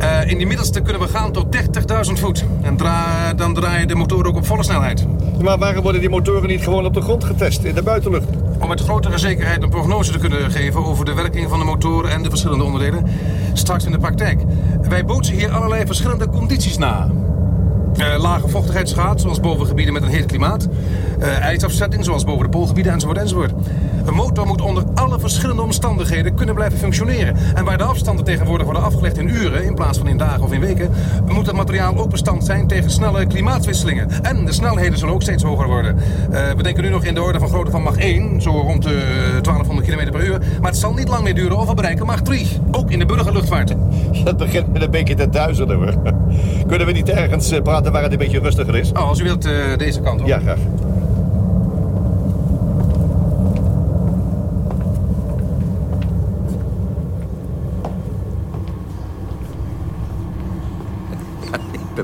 Uh, in die middelste kunnen we gaan tot 30.000 voet. En dra dan draaien de motoren ook op volle snelheid. Maar waarom worden die motoren niet gewoon op de grond getest, in de buitenlucht? Om met grotere zekerheid een prognose te kunnen geven... over de werking van de motoren en de verschillende onderdelen. Straks in de praktijk. Wij bootsen hier allerlei verschillende condities na. Uh, lage vochtigheidsgraad, zoals boven gebieden met een heet klimaat. Uh, ijsafzetting, zoals boven de poolgebieden, enzovoort, enzovoort. Een motor moet onder alle verschillende omstandigheden kunnen blijven functioneren. En waar de afstanden tegenwoordig worden afgelegd in uren... in plaats van in dagen of in weken... moet het materiaal ook bestand zijn tegen snelle klimaatwisselingen. En de snelheden zullen ook steeds hoger worden. Uh, we denken nu nog in de orde van grootte van Mach 1... zo rond de 1200 km per uur. Maar het zal niet lang meer duren of we bereiken Mach 3. Ook in de burgerluchtvaart. Dat begint met een beetje te duizenden, hoor. Kunnen we niet ergens praten waar het een beetje rustiger is? Oh, als u wilt, uh, deze kant op. Ja, graag.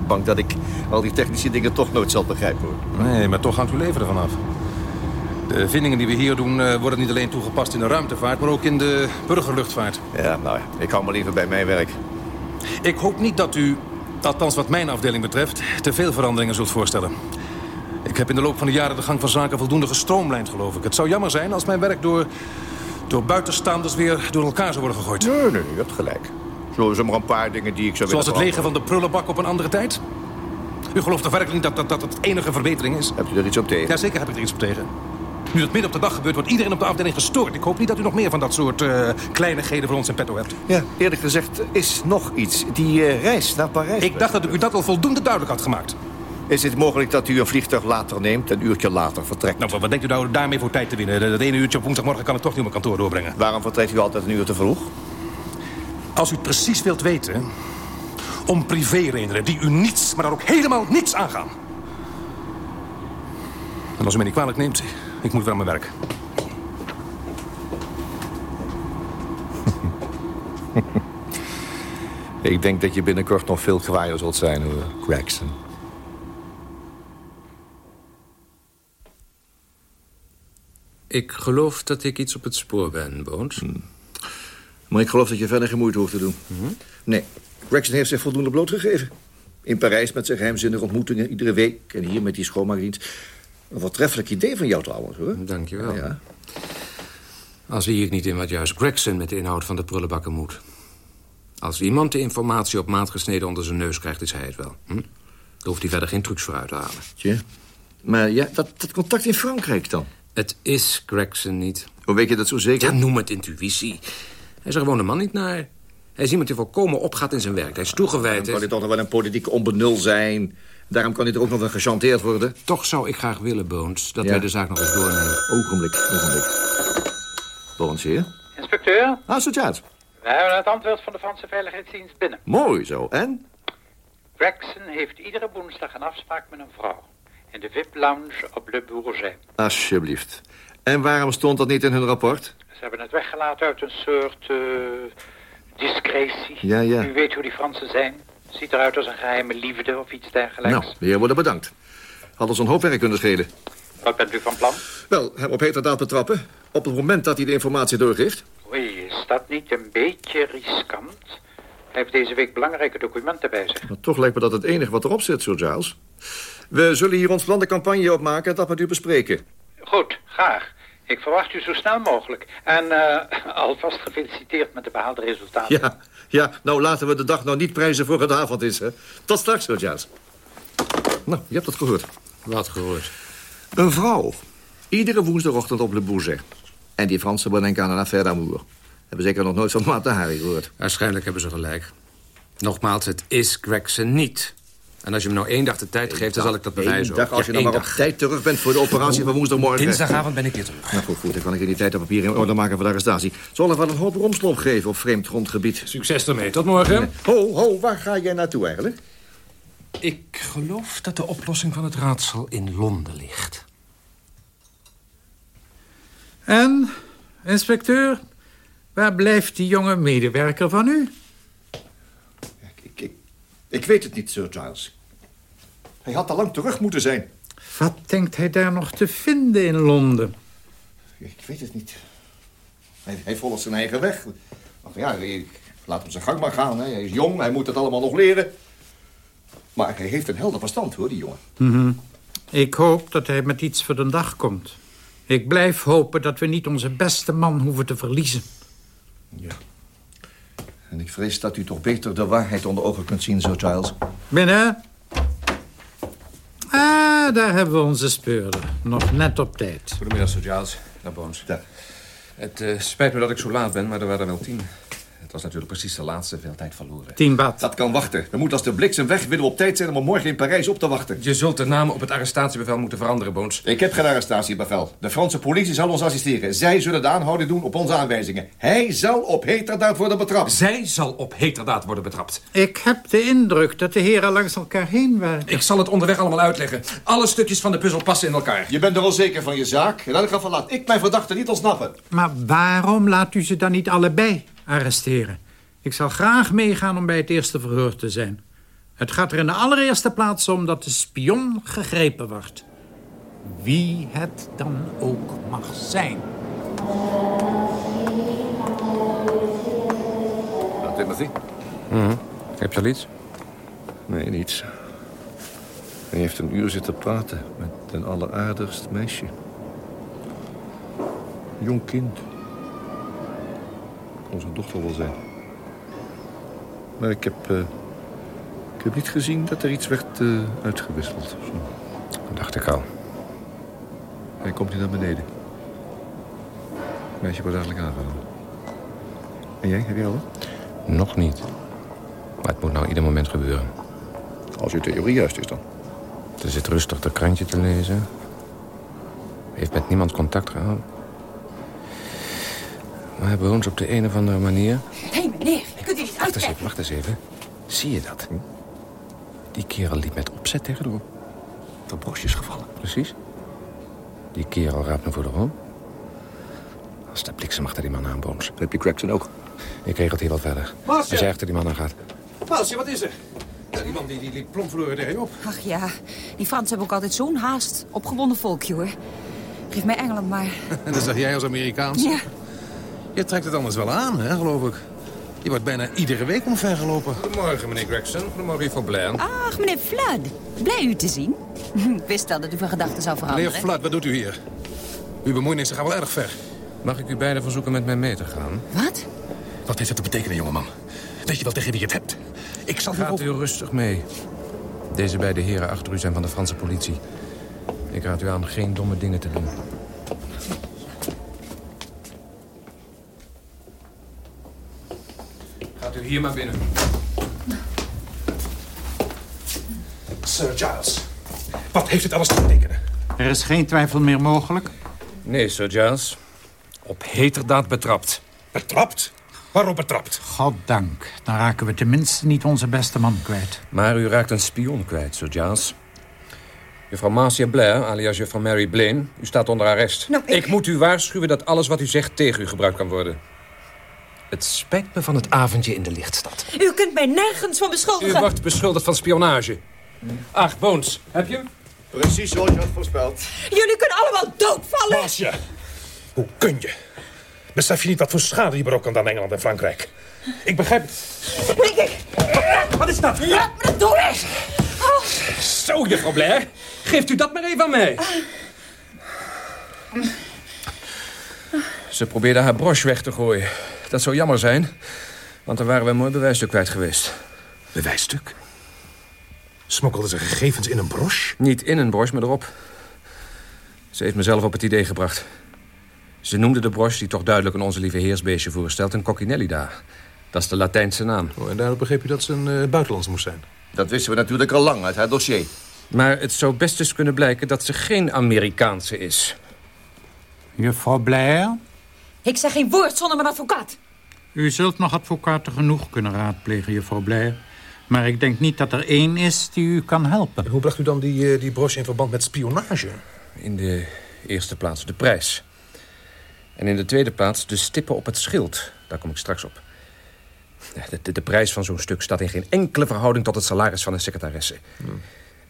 Bang dat ik al die technische dingen toch nooit zal begrijpen, hoor. Nee, maar toch hangt uw leven ervan af. De vindingen die we hier doen uh, worden niet alleen toegepast in de ruimtevaart... maar ook in de burgerluchtvaart. Ja, nou ja, ik hou maar liever bij mijn werk. Ik hoop niet dat u althans wat mijn afdeling betreft, te veel veranderingen zult voorstellen. Ik heb in de loop van de jaren de gang van zaken voldoende gestroomlijnd, geloof ik. Het zou jammer zijn als mijn werk door, door buitenstaanders weer door elkaar zou worden gegooid. Nee, nee, je hebt gelijk. Zo zijn maar een paar dingen die ik zou Zoals het legen van de prullenbak op een andere tijd? U gelooft werkelijk niet dat, dat dat het enige verbetering is? Hebt u er iets op tegen? Jazeker heb ik er iets op tegen. Nu dat midden op de dag gebeurt, wordt iedereen op de afdeling gestoord. Ik hoop niet dat u nog meer van dat soort uh, kleinigheden voor ons in petto hebt. Ja, eerlijk gezegd is nog iets. Die uh, reis naar Parijs. Ik dacht dat ik u dat al voldoende duidelijk had gemaakt. Is het mogelijk dat u een vliegtuig later neemt... en een uurtje later vertrekt? Nou, wat denkt u nou daarmee voor tijd te winnen? Dat ene uurtje op woensdagmorgen kan ik toch niet op mijn kantoor doorbrengen. Waarom vertrekt u altijd een uur te vroeg? Als u het precies wilt weten... om privéredenen die u niets, maar dan ook helemaal niets aangaan. En als u mij niet kwalijk neemt... Ik moet weer aan mijn werk. Ik denk dat je binnenkort nog veel kwaaier zult zijn, hoor, Gregson. Ik geloof dat ik iets op het spoor ben, Boons. Hmm. Maar ik geloof dat je verder geen moeite hoeft te doen. Mhm. Nee, Gregson heeft zich voldoende blootgegeven. In Parijs met zijn geheimzinnige ontmoetingen iedere week... en hier met die schoonmaakdienst. Een voortreffelijk idee van jou trouwens, hoor. Dank je wel. Ja. Al zie ik niet in wat juist Gregson met de inhoud van de prullenbakken moet. Als iemand de informatie op maat gesneden onder zijn neus krijgt, is hij het wel. Hm? Daar hoeft hij verder geen trucs voor uit te halen. Tje. Maar ja, dat, dat contact in Frankrijk dan? Het is Gregson niet. Hoe weet je dat zo zeker? Ja, noem het intuïtie. Hij is er gewoon een man niet naar. Hij is iemand die volkomen opgaat in zijn werk. Hij is toegewijd. Dan kan hij toch nog wel een politieke onbenul zijn. Daarom kan hij er ook nog wel gechanteerd worden. Toch zou ik graag willen, Boons, dat ja. wij de zaak nog eens doornemen. Ogenblik, ogenblik. Boons hier. Inspecteur? Associaat. We hebben het antwoord van de Franse Veiligheidsdienst binnen. Mooi zo. En? Gregson heeft iedere woensdag een afspraak met een vrouw. In de VIP-lounge op Le Bourget. Alsjeblieft. En waarom stond dat niet in hun rapport? Ze hebben het weggelaten uit een soort... Uh, discretie. Ja, ja. U weet hoe die Fransen zijn. Ziet eruit als een geheime liefde of iets dergelijks. Nou, de heer worden bedankt. Hadden ze een hoop werk kunnen schelen. Wat bent u van plan? Wel, hem op heterdaad betrappen. Op het moment dat hij de informatie doorgeeft. Oei, is dat niet een beetje riskant? Hij heeft deze week belangrijke documenten bij zich. Maar toch lijkt me dat het enige wat erop zit, Sir Giles. We zullen hier ons plan de campagne opmaken en dat met u bespreken. Goed, graag. Ik verwacht u zo snel mogelijk. En uh, alvast gefeliciteerd met de behaalde resultaten. Ja, ja, nou laten we de dag nou niet prijzen voor het avond is, hè. Tot straks, Giles. Nou, je hebt het gehoord. Wat gehoord? Een vrouw. Iedere woensdagochtend op Le Bourget. En die Fransen bedenken aan een affaire d'amour. Hebben zeker nog nooit van Mata Harry gehoord. Waarschijnlijk hebben ze gelijk. Nogmaals, het is Gregson niet. En als je me nou één dag de tijd geeft, dan zal ik dat bewijzen. Eén dag, als je ja, nog maar op tijd terug bent voor de operatie van woensdagmorgen. Dinsdagavond ben ik weer terug. Nou goed, goed, dan kan ik in die tijd op papier in orde maken voor de arrestatie. Zal er wel een hoop romslomp geven op vreemd grondgebied. Succes ermee, tot morgen. Ho, ho, waar ga jij naartoe eigenlijk? Ik geloof dat de oplossing van het raadsel in Londen ligt. En, inspecteur, waar blijft die jonge medewerker van u? Ik, weet het niet, Sir Giles. Hij had al lang terug moeten zijn. Wat denkt hij daar nog te vinden in Londen? Ik weet het niet. Hij, hij volgt zijn eigen weg. Ach ja, ik laat hem zijn gang maar gaan. Hè. Hij is jong, hij moet het allemaal nog leren. Maar hij heeft een helder verstand, hoor, die jongen. Mhm. Ik hoop dat hij met iets voor de dag komt. Ik blijf hopen dat we niet onze beste man hoeven te verliezen. Ja. En ik vrees dat u toch beter de waarheid onder ogen kunt zien, Sir Giles. Binnen. Ah, daar hebben we onze speurder. Nog net op tijd. Goedemiddag, Sir Giles. Naar Bones. Het eh, spijt me dat ik zo laat ben, maar er waren wel tien. Het was natuurlijk precies de laatste, veel tijd verloren. Tien bad. Dat kan wachten. We moeten als de bliksem weg willen we op tijd zijn om morgen in Parijs op te wachten. Je zult de namen op het arrestatiebevel moeten veranderen, Bones. Ik heb geen arrestatiebevel. De Franse politie zal ons assisteren. Zij zullen de aanhouding doen op onze aanwijzingen. Hij zal op heterdaad worden betrapt. Zij zal op heterdaad worden betrapt. Ik heb de indruk dat de heren langs elkaar heen werken. Ik zal het onderweg allemaal uitleggen. Alle stukjes van de puzzel passen in elkaar. Je bent er wel zeker van je zaak. In elk geval laat ik mijn verdachte niet ontsnappen. Maar waarom laat u ze dan niet allebei arresteren? Ik zal graag meegaan om bij het eerste verhoor te zijn. Het gaat er in de allereerste plaats om dat de spion gegrepen wordt. Wie het dan ook mag zijn. Timothy? Mhm. Heb je al iets? Nee, niets. Hij heeft een uur zitten praten met een alleraardigst meisje. Jong kind. Kon zijn dochter wel zijn. Maar ik heb, eh, ik heb niet gezien dat er iets werd eh, uitgewisseld. zo. Dat dacht ik al. Hij komt hier naar beneden. Het meisje wordt eigenlijk aangehouden. En jij, heb jij al wat? Nog niet. Maar het moet nou ieder moment gebeuren. Als uw theorie juist is dan. Ze zit rustig de krantje te lezen. Heeft met niemand contact gehouden. Maar Bones op de een of andere manier... Hé, hey, meneer, kunt u niet Wacht eens even, wacht eens even. Zie je dat? Die kerel liep met opzet tegen de De borst is gevallen. Precies. Die kerel raapt me voor de rol. Als de bliksem achter die man aan, Bones. Heb je Crackton ook? Ik regel het hier wel verder. Als jij achter die man aan gaat. Baasje, wat is er? Ja, die man die, die liep plomp verloren op. Ach ja, die Fransen hebben ook altijd zo'n haast. Opgewonden volkje, hoor. Geef mij Engeland maar. En dat zeg jij als Amerikaans? Ja. Je trekt het anders wel aan, hè, geloof ik. Je wordt bijna iedere week omvergelopen. Goedemorgen, meneer Gregson. Goedemorgen, juffrouw Blair. Ach, meneer Flood. Blij u te zien. Ik wist al dat u van gedachten zou veranderen. Meneer Flood, wat doet u hier? Uw bemoeienissen gaan wel erg ver. Mag ik u beiden verzoeken met mij mee te gaan? Wat? Wat heeft het te betekenen, jongeman? Weet je wel tegen wie je het hebt? Ik zal Gaat hierover... u rustig mee. Deze beide heren achter u zijn van de Franse politie. Ik raad u aan geen domme dingen te doen. Gaat u hier maar binnen. Sir Giles, wat heeft dit alles te betekenen? Er is geen twijfel meer mogelijk. Nee, Sir Giles. Op heterdaad betrapt. Betrapt? Waarom betrapt? Goddank. Dan raken we tenminste niet onze beste man kwijt. Maar u raakt een spion kwijt, Sir Giles. Juffrouw Marcia Blair, alias juffrouw Mary Blaine, u staat onder arrest. Nou, ik- ik moet u waarschuwen dat alles wat u zegt tegen u gebruikt kan worden. Het spijt me van het avondje in de lichtstad. U kunt mij nergens van U beschuldigen. wordt beschuldigd van spionage. Ach, Bones, heb je hem? Precies zoals je had voorspeld. Jullie kunnen allemaal doodvallen. Baasje, hoe kun je? Besef je niet wat voor schade je berokkent aan Engeland en Frankrijk? Ik begrijp het. Ik, ik, Wat is dat? laat me dat doen. Oh, Zo, juffrouw Blair. Geeft u dat maar even aan mij. Ze probeerde haar broche weg te gooien. Dat zou jammer zijn, want dan waren we een mooi bewijsstuk kwijt geweest. Bewijsstuk? Smokkelden ze gegevens in een broche? Niet in een broche, maar erop. Ze heeft mezelf op het idee gebracht. Ze noemde de broche, die toch duidelijk een onze lieve heersbeestje voorstelt, een coccinellida. Dat is de Latijnse naam. Oh, en daarop begreep je dat ze een uh, buitenlands moest zijn. Dat wisten we natuurlijk al lang uit haar dossier. Maar het zou best eens kunnen blijken dat ze geen Amerikaanse is. Juffrouw Blair, ik zeg geen woord zonder mijn advocaat. u zult nog advocaten genoeg kunnen raadplegen, juffrouw Blair. Maar ik denk niet dat er één is die u kan helpen. Hoe bracht u dan die, uh, die broche in verband met spionage? In de eerste plaats de prijs. En in de tweede plaats de stippen op het schild. Daar kom ik straks op. De, de, de prijs van zo'n stuk staat in geen enkele verhouding... tot het salaris van een secretaresse.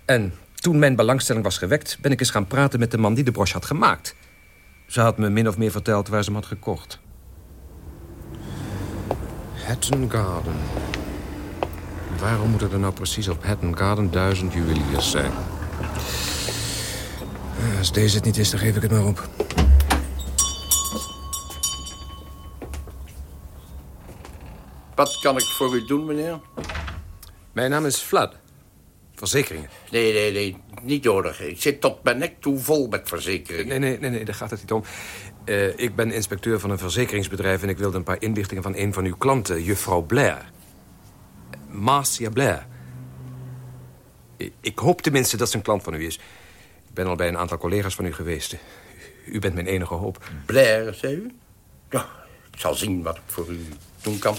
En toen mijn belangstelling was gewekt... ben ik eens gaan praten met de man die de broche had gemaakt. Ze had me min of meer verteld waar ze hem had gekocht. Hatton Garden. Waarom moeten er nou precies op Hatton Garden duizend juweliers zijn? Als deze het niet is, dan geef ik het maar op. Wat kan ik voor u doen, meneer? Mijn naam is Vlad. Verzekeringen. Nee, nee, nee, niet nodig. Ik zit tot mijn nek toe vol met verzekeringen. Nee, nee, nee, nee daar gaat het niet om. Eh, ik ben inspecteur van een verzekeringsbedrijf... en ik wilde een paar inlichtingen van een van uw klanten, juffrouw Blair. Marcia Blair. Ik hoop tenminste dat ze een klant van u is. Ik ben al bij een aantal collega's van u geweest. U bent mijn enige hoop. Blair, zei u? Ja, ik zal zien wat ik voor u doen kan.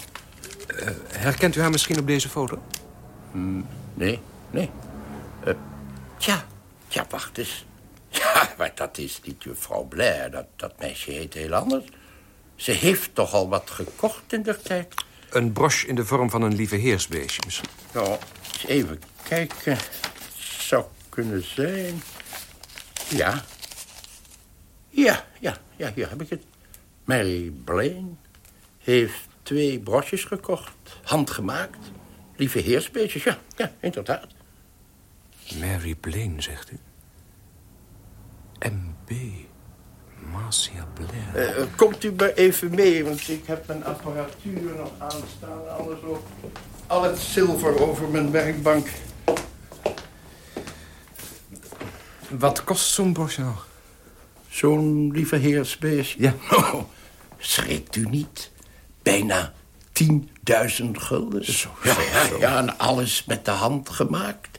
Eh, herkent u haar misschien op deze foto? Nee, nee. Eh, tja, tja, wacht eens. Ja, maar dat is niet juffrouw Blair. Dat, dat meisje heet heel anders. Ze heeft toch al wat gekocht in der tijd? Een broche in de vorm van een lieve heersbeestje misschien. Nou, eens even kijken. Zou kunnen zijn. Ja. Ja, ja, ja, hier heb ik het. Mary Blaine heeft twee broches gekocht. Handgemaakt. Lieve heersbeestjes, ja, ja, inderdaad. Mary Blaine, zegt u? M.B. Marcia Blair. Eh, komt u maar even mee, want ik heb mijn apparatuur nog aanstaan. Alles op. Al het zilver over mijn werkbank. Wat kost zo'n broche nou? Zo'n lieve heersbeestje? Ja. Oh, schrikt u niet. Bijna 10.000 gulden. ja, ja, ja, en alles met de hand gemaakt.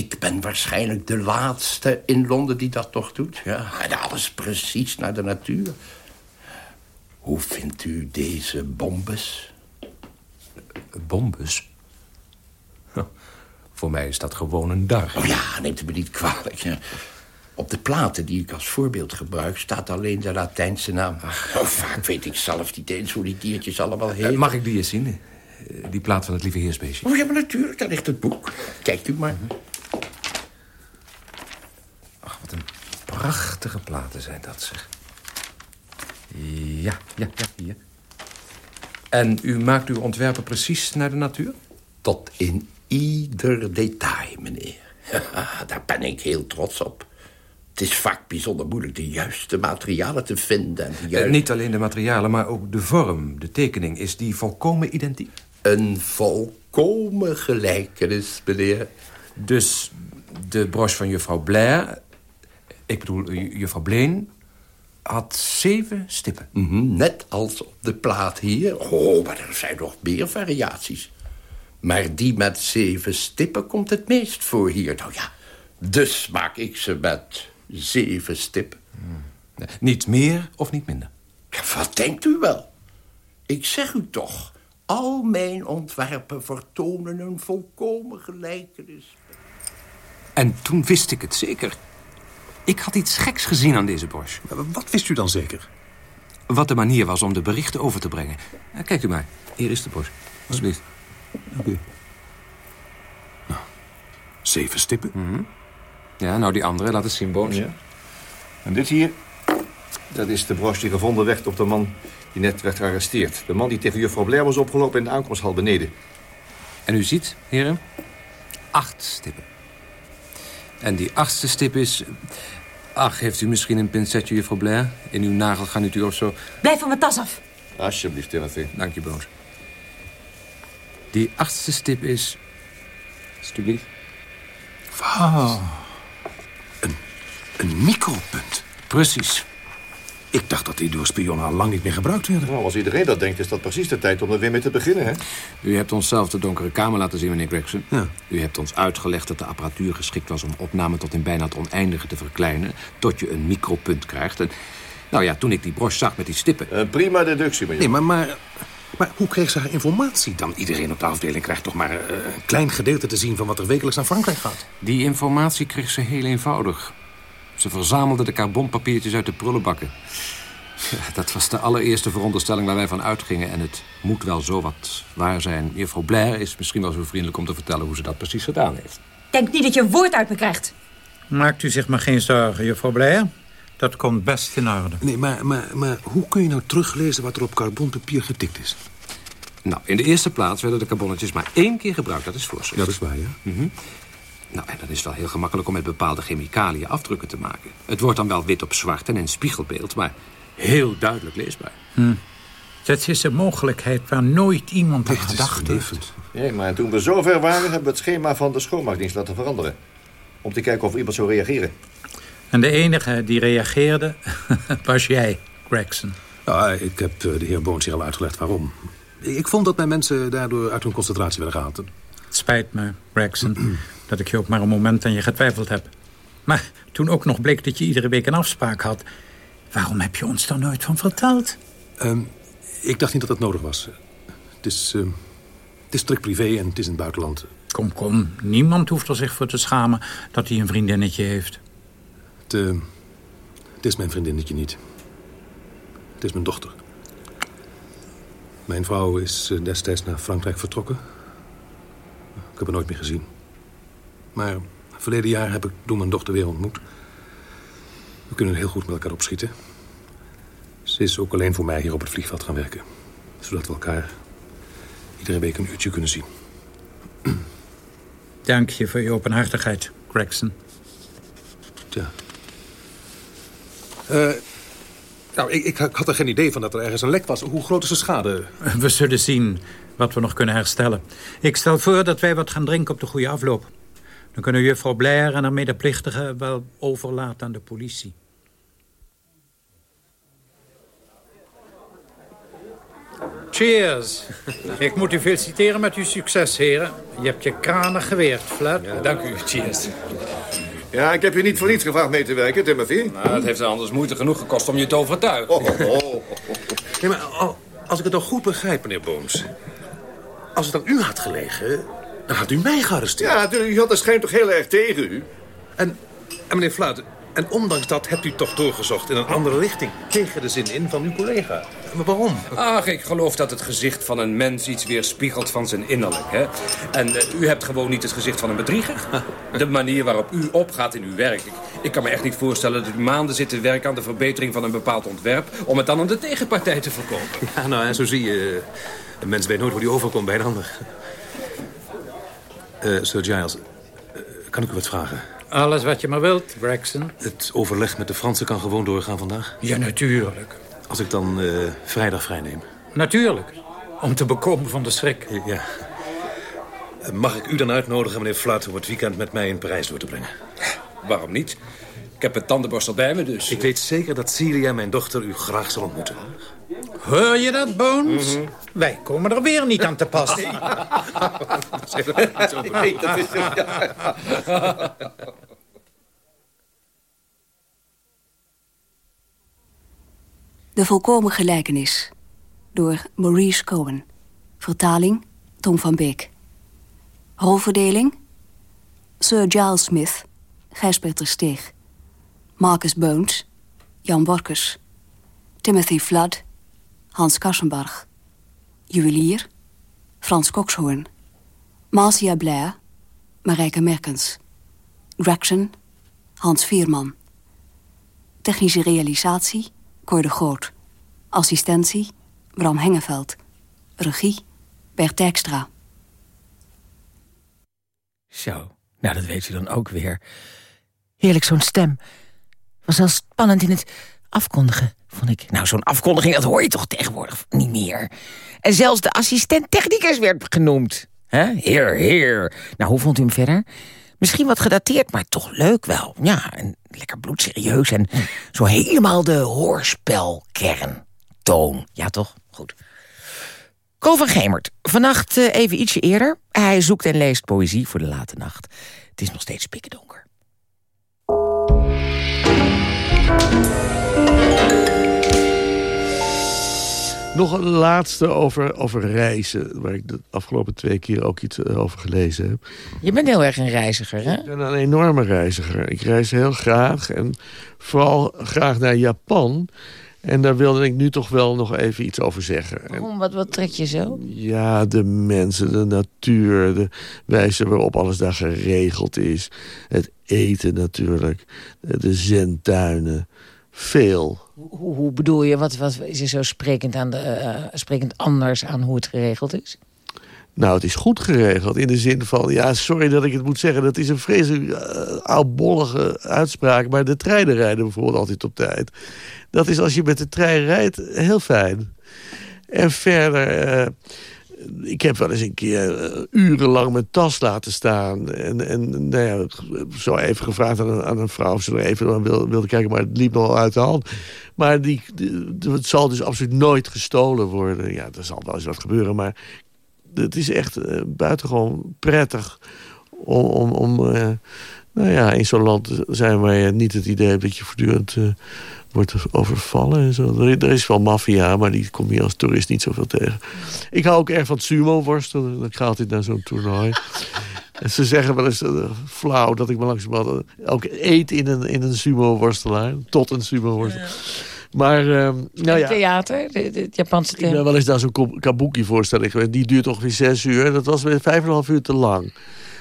Ik ben waarschijnlijk de laatste in Londen die dat toch doet. Ja, alles precies naar de natuur. Hoe vindt u deze bombes? Bombus? Huh, Voor mij is dat gewoon een dag. Oh ja, neemt u me niet kwalijk. Op de platen die ik als voorbeeld gebruik... staat alleen de Latijnse naam. Oh, vaak weet ik zelf niet eens hoe die diertjes allemaal. Eh, Mag ik die eens zien? Eh, Die plaat van het lieve heersbeestje. Oh ja, maar natuurlijk, daar ligt het boek. Kijkt u maar. Ach, wat een prachtige platen zijn dat, zeg. Ja, ja, ja, hier. En u maakt uw ontwerpen precies naar de natuur? Tot in ieder detail, meneer. Ja, daar ben ik heel trots op. Het is vaak bijzonder moeilijk de juiste materialen te vinden. En de Eh, niet alleen de materialen, maar ook de vorm, de tekening. Is die volkomen identiek? Een volkomen gelijkenis, meneer. Dus de broche van juffrouw Blair... Ik bedoel, ju- juffrouw Blaine... had zeven stippen. Mhm, Net als op de plaat hier. Oh, maar er zijn nog meer variaties. Maar die met zeven stippen komt het meest voor hier. Nou ja, dus maak ik ze met zeven stippen. Nee, Niet meer of niet minder? Ja, wat denkt u wel? Ik zeg u toch, al mijn ontwerpen vertonen een volkomen gelijkenis. En toen wist ik het zeker. Ik had iets geks gezien aan deze broche. Wat wist u dan zeker? Wat de manier was om de berichten over te brengen. Eh, Kijkt u maar, hier is de broche. Alsjeblieft. Oké. Nou, zeven stippen. Ja, nou die andere, laat het zien. Ja. En dit hier, dat is de broche die gevonden werd op de man die net werd gearresteerd. De man die tegen juffrouw Blair was opgelopen in de aankomsthal beneden. En u ziet, heren, acht stippen. En die achtste stip is... Ach, heeft u misschien een pincetje, juffrouw Blair? In uw nagelgarnituur of zo? Blijf van mijn tas af. Alsjeblieft, Timothy. Dank je, Boons. Die achtste stip is... Alsjeblieft. Ah, een, een micropunt. Precies. Ik dacht dat die door spionnen al lang niet meer gebruikt werden. Nou, als iedereen dat denkt, is dat precies de tijd om er weer mee te beginnen, hè? U hebt ons zelf de donkere kamer laten zien, meneer Gregson. Ja. U hebt ons uitgelegd dat de apparatuur geschikt was om opname tot in bijna het oneindige te verkleinen... tot je een micropunt krijgt. En, nou ja, toen ik die broche zag met die stippen... Een prima deductie, meneer. Nee, maar, maar, maar hoe kreeg ze haar informatie dan? Iedereen op de afdeling krijgt toch maar eh, een klein gedeelte te zien... van wat er wekelijks naar Frankrijk gaat. Die informatie kreeg ze heel eenvoudig. Ze verzamelde de carbonpapiertjes uit de prullenbakken. Ja, dat was de allereerste veronderstelling waar wij van uitgingen... en het moet wel zo wat waar zijn. Juffrouw Blair is misschien wel zo vriendelijk om te vertellen... hoe ze dat precies gedaan heeft. Denk niet dat je een woord uit me krijgt. Maakt u zich maar geen zorgen, juffrouw Blair. Dat komt best in orde. Nee, maar, maar, maar hoe kun je nou teruglezen wat er op carbonpapier getikt is? Nou, in de eerste plaats werden de carbonnetjes maar één keer gebruikt. Dat is voorschrift. Ja, dat is waar, ja. Mhm. Nou, en dan is het wel heel gemakkelijk om met bepaalde chemicaliën afdrukken te maken. Het wordt dan wel wit op zwart en in spiegelbeeld, maar heel duidelijk leesbaar. Hm. Dat is een mogelijkheid waar nooit iemand aan gedacht heeft. Nee, maar toen we zover waren, hebben we het schema van de schoonmaakdienst laten veranderen. Om te kijken of iemand zou reageren. En de enige die reageerde was jij, Gregson. Ja, ik heb eh, de heer Boons hier al uitgelegd waarom. Ik vond dat mijn mensen daardoor uit hun concentratie werden gehaald. Het spijt me, Gregson, dat ik je ook maar een moment aan je getwijfeld heb. Maar toen ook nog bleek dat je iedere week een afspraak had... waarom heb je ons daar nooit van verteld? Um, ik dacht niet dat het nodig was. Het is, uh, het is strikt privé en het is in het buitenland. Kom, kom. Niemand hoeft er zich voor te schamen dat hij een vriendinnetje heeft. Het, uh, het is mijn vriendinnetje niet. Het is mijn dochter. Mijn vrouw is uh, destijds naar Frankrijk vertrokken. Ik heb haar nooit meer gezien. Maar verleden jaar heb ik toen mijn dochter weer ontmoet. We kunnen heel goed met elkaar opschieten. Ze is ook alleen voor mij hier op het vliegveld gaan werken. Zodat we elkaar iedere week een uurtje kunnen zien. Dank je voor je openhartigheid, Gregson. Tja. Uh, nou, ik, ik, had er geen idee van dat er ergens een lek was. Hoe groot is de schade? We zullen zien wat we nog kunnen herstellen. Ik stel voor dat wij wat gaan drinken op de goede afloop. Dan kunnen juffrouw Blair en haar medeplichtigen wel overlaten aan de politie. Cheers. Ik moet u feliciteren met uw succes, heren. Je hebt je kranig geweerd, Flat. Ja, dank u. Cheers. Ja, ik heb je niet voor niets gevraagd mee te werken, Timothy. Nou, het heeft anders moeite genoeg gekost om je te overtuigen. Oh, oh, oh. Nee, maar als ik het dan goed begrijp, meneer Boons... als het aan u had gelegen, dan had u mij gearresteerd. Ja, natuurlijk. U had de schijn toch heel erg tegen u. En, en meneer Fluit, en ondanks dat hebt u toch doorgezocht in een andere richting. Tegen de zin in van uw collega. Maar waarom? Ach, ik geloof dat het gezicht van een mens iets weerspiegelt van zijn innerlijk. Hè? En uh, u hebt gewoon niet het gezicht van een bedrieger. De manier waarop u opgaat in uw werk. Ik, ik, kan me echt niet voorstellen dat u maanden zit te werken aan de verbetering van een bepaald ontwerp... om het dan aan de tegenpartij te verkopen. Ja, nou, en zo zie je. Een mens weet nooit hoe die overkomt bij een ander. Uh, Sir Giles, uh, kan ik u wat vragen? Alles wat je maar wilt, Gregson. Het overleg met de Fransen kan gewoon doorgaan vandaag? Ja, natuurlijk. Als ik dan uh, vrijdag vrijneem? Natuurlijk. Om te bekomen van de schrik. Ja. Mag ik u dan uitnodigen, meneer Fluit... om het weekend met mij in Parijs door te brengen? Waarom niet? Ik heb een tandenborstel bij me, dus... Ik weet zeker dat Celia, mijn dochter, u graag zal ontmoeten. Hoor je dat, Bones? Mm -hmm. Wij komen er weer niet aan te pas. Nee. nee, dat is... De volkomen gelijkenis. Door Maurice Cohen. Vertaling Tom van Beek. Rolverdeling Sir Giles Smith, Gijsbert ter Steeg. Marcus Bones, Jan Borkes. Timothy Flood, Hans Kassenbarg. Juwelier, Frans Kokshoorn. Marcia Blair, Marijke Merkens. Gregson, Hans Vierman. Technische realisatie, Cor de Groot. Assistentie, Bram Hengeveld. Regie, Bert Dijkstra. Zo, nou dat weet u dan ook weer. Heerlijk zo'n stem. Was wel spannend in het afkondigen, vond ik. Nou, zo'n afkondiging, dat hoor je toch tegenwoordig niet meer. En zelfs de assistent technicus werd genoemd. Hè? Heer, heer. Nou, hoe vond u hem verder? Misschien wat gedateerd, maar toch leuk wel. Ja, en lekker bloedserieus en zo helemaal de hoorspelkern. Toon, ja toch? Goed. Ko van Gemert, vannacht uh, even ietsje eerder. Hij zoekt en leest poëzie voor de late nacht. Het is nog steeds pikkendonker. Nog een laatste over, over reizen, waar ik de afgelopen twee keer ook iets over gelezen heb. Je bent heel erg een reiziger, hè? Ik ben een enorme reiziger. Ik reis heel graag en vooral graag naar Japan. En daar wilde ik nu toch wel nog even iets over zeggen. Waarom? Wat, wat trek je zo? Ja, de mensen, de natuur, de wijze waarop alles daar geregeld is. Het eten natuurlijk, de zentuinen, veel. Hoe, bedoel je? Wat, wat is er zo sprekend, aan de, eh, sprekend anders aan hoe het geregeld is? Nou, het is goed geregeld in de zin van... ja, sorry dat ik het moet zeggen, dat is een vreselijk uh, oudbollige uitspraak... maar de treinen rijden bijvoorbeeld altijd op tijd. Dat is als je met de trein rijdt heel fijn. En verder... Uh, ik heb wel eens een keer uh, urenlang mijn tas laten staan. En, en nou ja, zo even gevraagd aan een, aan een vrouw of ze er even wilde, wilde kijken, maar het liep nog uit de hand. Maar die, het zal dus absoluut nooit gestolen worden. Ja, er zal wel eens wat gebeuren, maar het is echt uh, buitengewoon prettig om, om, om uh, nou ja, in zo'n land zijn je niet het idee dat je voortdurend uh, wordt overvallen en zo. Er, er is wel maffia, maar die kom je als toerist niet zoveel tegen. Ik hou ook erg van sumo-worstelen. Ik ga altijd naar zo'n toernooi. En ze zeggen wel eens uh, flauw dat ik me langzamerhand ook eet in een, in een sumo-worstelaar. Tot een sumo-worstelaar. Ja. Maar, uh, nou ja. theater, het Japanse theater. Ik ben wel eens naar zo'n kabuki-voorstelling geweest. Die duurt ongeveer zes uur. Dat was weer vijf en een half uur te lang.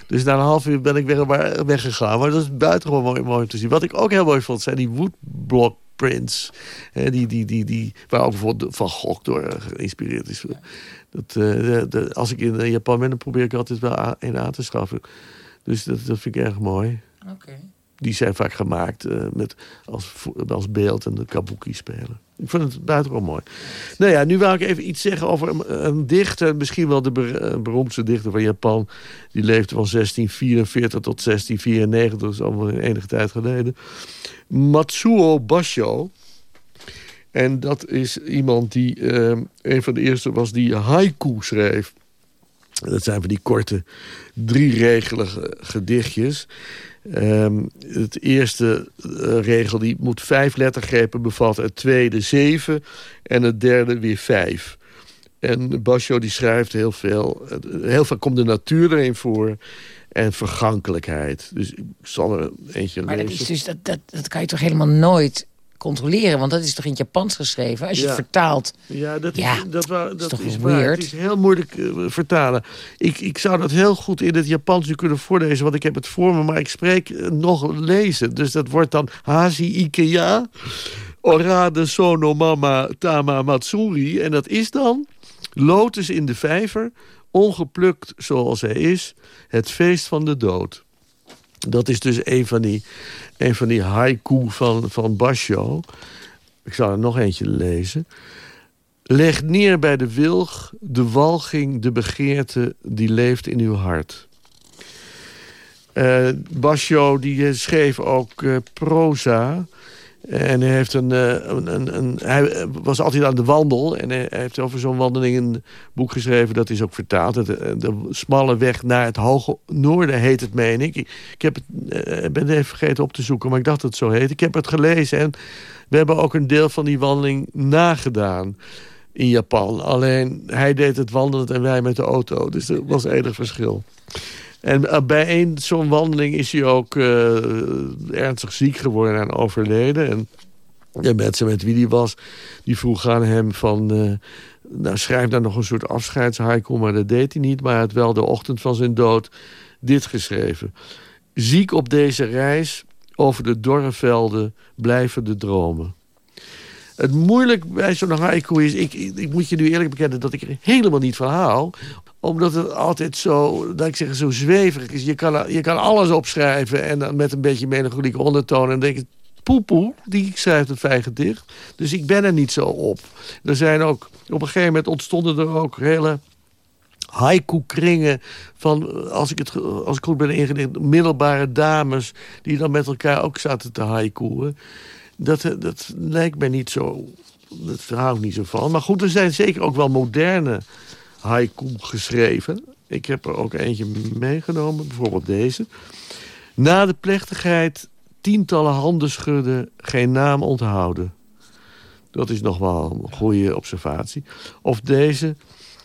Dus na een half uur ben ik weer weggegaan. Maar dat is buitengewoon mooi, mooi om te zien. Wat ik ook heel mooi vond, zijn die woodblock prints. Hè, die, die, die, die, waar ook bijvoorbeeld Van Gogh door geïnspireerd is. Dat, uh, de, de, als ik in Japan ben, dan probeer ik altijd wel een aan te schaffen. Dus dat, dat vind ik erg mooi. Oké. Okay die zijn vaak gemaakt uh, met als, als beeld en de kabuki spelen. Ik vind het buitengewoon mooi. Nou ja, nu wil ik even iets zeggen over een, dichter. Misschien wel de beroemdste dichter van Japan. Die leefde van 1644 tot 1694. Dat is allemaal enige tijd geleden. Matsuo Basho. En dat is iemand die uh, een van de eerste was die haiku schreef. Dat zijn van die korte, drieregelige gedichtjes. Um, het eerste uh, regel die moet vijf lettergrepen bevatten. Het tweede zeven. En het derde weer vijf. En Basho die schrijft heel veel. Heel veel komt de natuur erin voor. En vergankelijkheid. Dus ik zal er eentje maar lezen. Dat, is dus, dat, dat, dat kan je toch helemaal nooit controleren. Want dat is toch in het Japans geschreven? Als je ja. het vertaalt... Ja, dat is, ja, dat, dat, is toch is weird? Het is heel moeilijk uh, vertalen. Ik, ik zou dat heel goed in het Japans nu kunnen voorlezen... want ik heb het voor me, maar ik spreek uh, nog lezen. Dus dat wordt dan Hazi Ikea... Orade Sono Mama Tama Matsuri. En dat is dan Lotus in de vijver... ongeplukt zoals hij is... het feest van de dood. Dat is dus een van die, een van die haiku van, van Basho. Ik zal er nog eentje lezen. Leg neer bij de wilg, de walging, de begeerte die leeft in uw hart. Uh, Basho die schreef ook uh, proza. En hij, heeft een, een, een, een, hij was altijd aan de wandel. En hij heeft over zo'n wandeling een boek geschreven. Dat is ook vertaald. De, de smalle weg naar het hoge noorden heet het, meen ik. Ik heb het, uh, ben het even vergeten op te zoeken. Maar ik dacht dat het zo heet. Ik heb het gelezen. En we hebben ook een deel van die wandeling nagedaan. In Japan. Alleen hij deed het wandelend en wij met de auto. Dus dat was enig verschil. En bij een zo'n wandeling is hij ook uh, ernstig ziek geworden en overleden. En mensen met wie hij was, die vroegen aan hem van... Uh, nou, schrijf daar nog een soort afscheidshaiku, maar dat deed hij niet. Maar hij had wel de ochtend van zijn dood dit geschreven. Ziek op deze reis, over de dorre velden blijven de dromen. Het moeilijk bij zo'n haiku is... Ik, ik moet je nu eerlijk bekennen dat ik er helemaal niet van hou omdat het altijd zo, dat ik zeg, zo zweverig is. Je kan, je kan alles opschrijven en met een beetje melancholieke ondertoon. En denk ik, poepoe, die schrijft een fijn gedicht. Dus ik ben er niet zo op. Er zijn ook, op een gegeven moment ontstonden er ook hele haiku-kringen van, als ik, het, als ik goed ben ingedicht, middelbare dames... die dan met elkaar ook zaten te haikuën. Dat, dat lijkt mij niet zo, dat ik niet zo van. Maar goed, er zijn zeker ook wel moderne haiku geschreven. Ik heb er ook eentje meegenomen, bijvoorbeeld deze. Na de plechtigheid tientallen handen schudden, geen naam onthouden. Dat is nog wel een goede observatie. Of deze.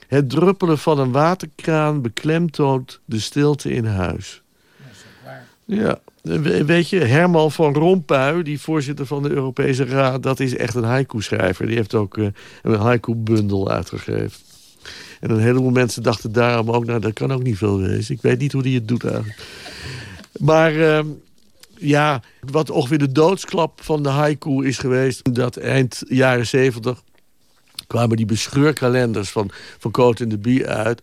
Het druppelen van een waterkraan beklemtoont de stilte in huis. Ja, weet je, Herman van Rompuy, die voorzitter van de Europese Raad... dat is echt een haiku-schrijver. Die heeft ook uh, een haiku-bundel uitgegeven. En een heleboel mensen dachten daarom ook... nou, dat kan ook niet veel wezen. Ik weet niet hoe die het doet eigenlijk. Maar uh, ja, wat ongeveer de doodsklap van de haiku is geweest... dat eind jaren zeventig kwamen die bescheurkalenders van, van Coat en de Bie uit...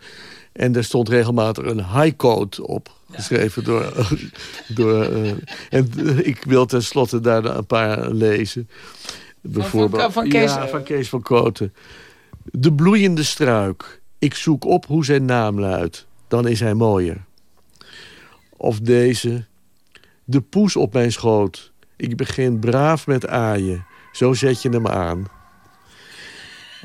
En daar stond regelmatig een code op. Geschreven door... door uh, en ik wil tenslotte daar een paar lezen. Bijvoorbeeld, van, van, Kees, ja, van Kees van Koten. De bloeiende struik. Ik zoek op hoe zijn naam luidt. Dan is hij mooier. Of deze. De poes op mijn schoot. Ik begin braaf met aaien. Zo zet je hem aan.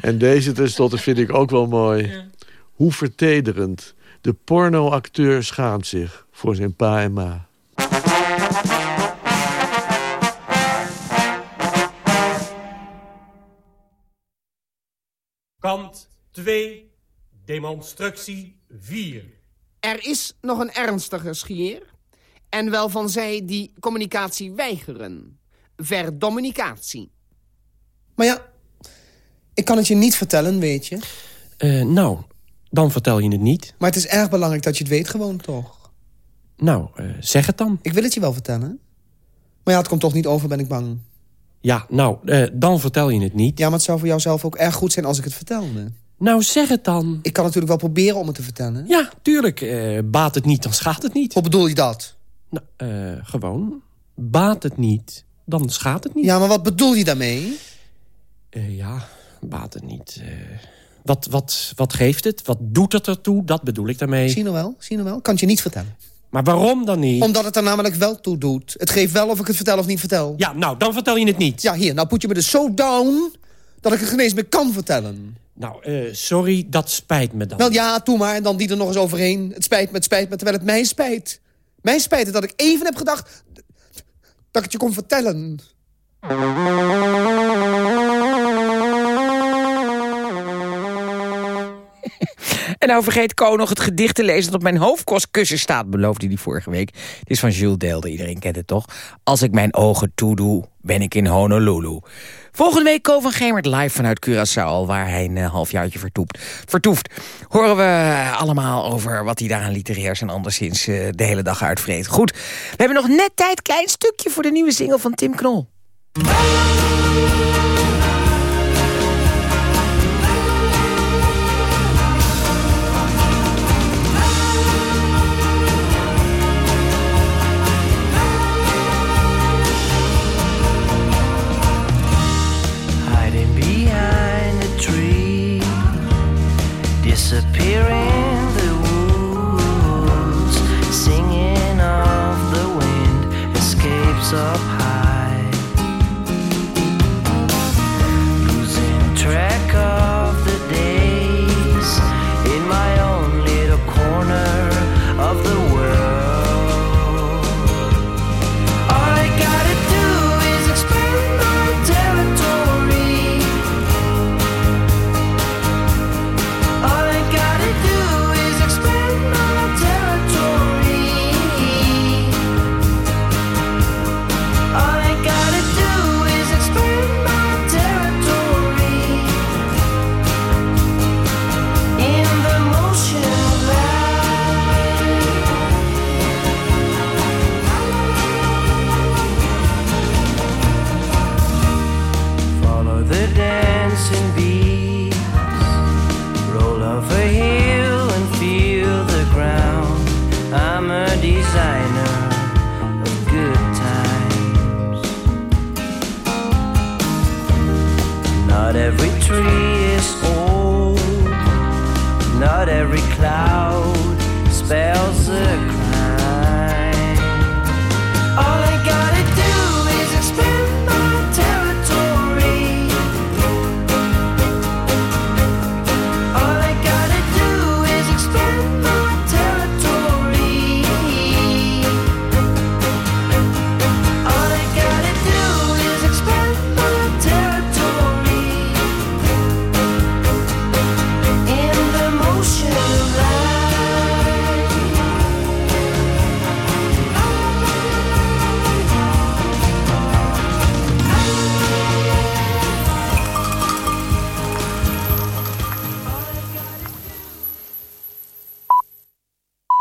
En deze tenslotte vind ik ook wel mooi. Hoe vertederend. De pornoacteur schaamt zich voor zijn pa en ma. Kant 2, demonstructie 4. Er is nog een ernstige schier. En wel van zij die communicatie weigeren. Verdommunicatie. Maar ja, ik kan het je niet vertellen, weet je. Uh, nou, dan vertel je het niet. Maar het is erg belangrijk dat je het weet gewoon, toch? Nou, uh, zeg het dan. Ik wil het je wel vertellen. Maar ja, het komt toch niet over, ben ik bang. Ja, nou, uh, dan vertel je het niet. Ja, maar het zou voor jou zelf ook erg goed zijn als ik het vertelde. Nou, zeg het dan. Ik kan natuurlijk wel proberen om het te vertellen. Ja, tuurlijk. Uh, baat het niet, dan schaadt het niet. Hoe bedoel je dat? Nou, gewoon. Baat het niet, dan schaadt het niet. Ja, maar wat bedoel je daarmee? Ja, baat het niet. Wat, wat, wat geeft het? Wat doet het ertoe? Dat bedoel ik daarmee. Zie je nou wel, zie je nou wel. Kan het je niet vertellen. Maar waarom dan niet? Omdat het er namelijk wel toe doet. Het geeft wel of ik het vertel of niet vertel. Ja, nou, dan vertel je het niet. Ja, hier, nou put je me dus zo down... dat ik het geen eens meer kan vertellen. Nou, uh, sorry, dat spijt me dan. Wel ja, toe maar, en dan die er nog eens overheen. Het spijt me, het spijt me, terwijl het mij spijt. Mij spijt het dat ik even heb gedacht... dat ik het je kon vertellen. En nou vergeet Ko nog het gedicht te lezen dat op mijn hoofdkostkussen staat, beloofde hij vorige week. Het is van Jules Deelde, iedereen kent het toch? Als ik mijn ogen toedoe, ben ik in Honolulu. Volgende week Ko van Gemert live vanuit Curaçao... waar hij een uh, halfjaartje vertoeft. vertoeft. Horen we allemaal over wat hij daar aan literairs en anderszins uh, de hele dag uitvreet. Goed, we hebben nog net tijd, klein stukje voor de nieuwe single van Tim Knol. disappear.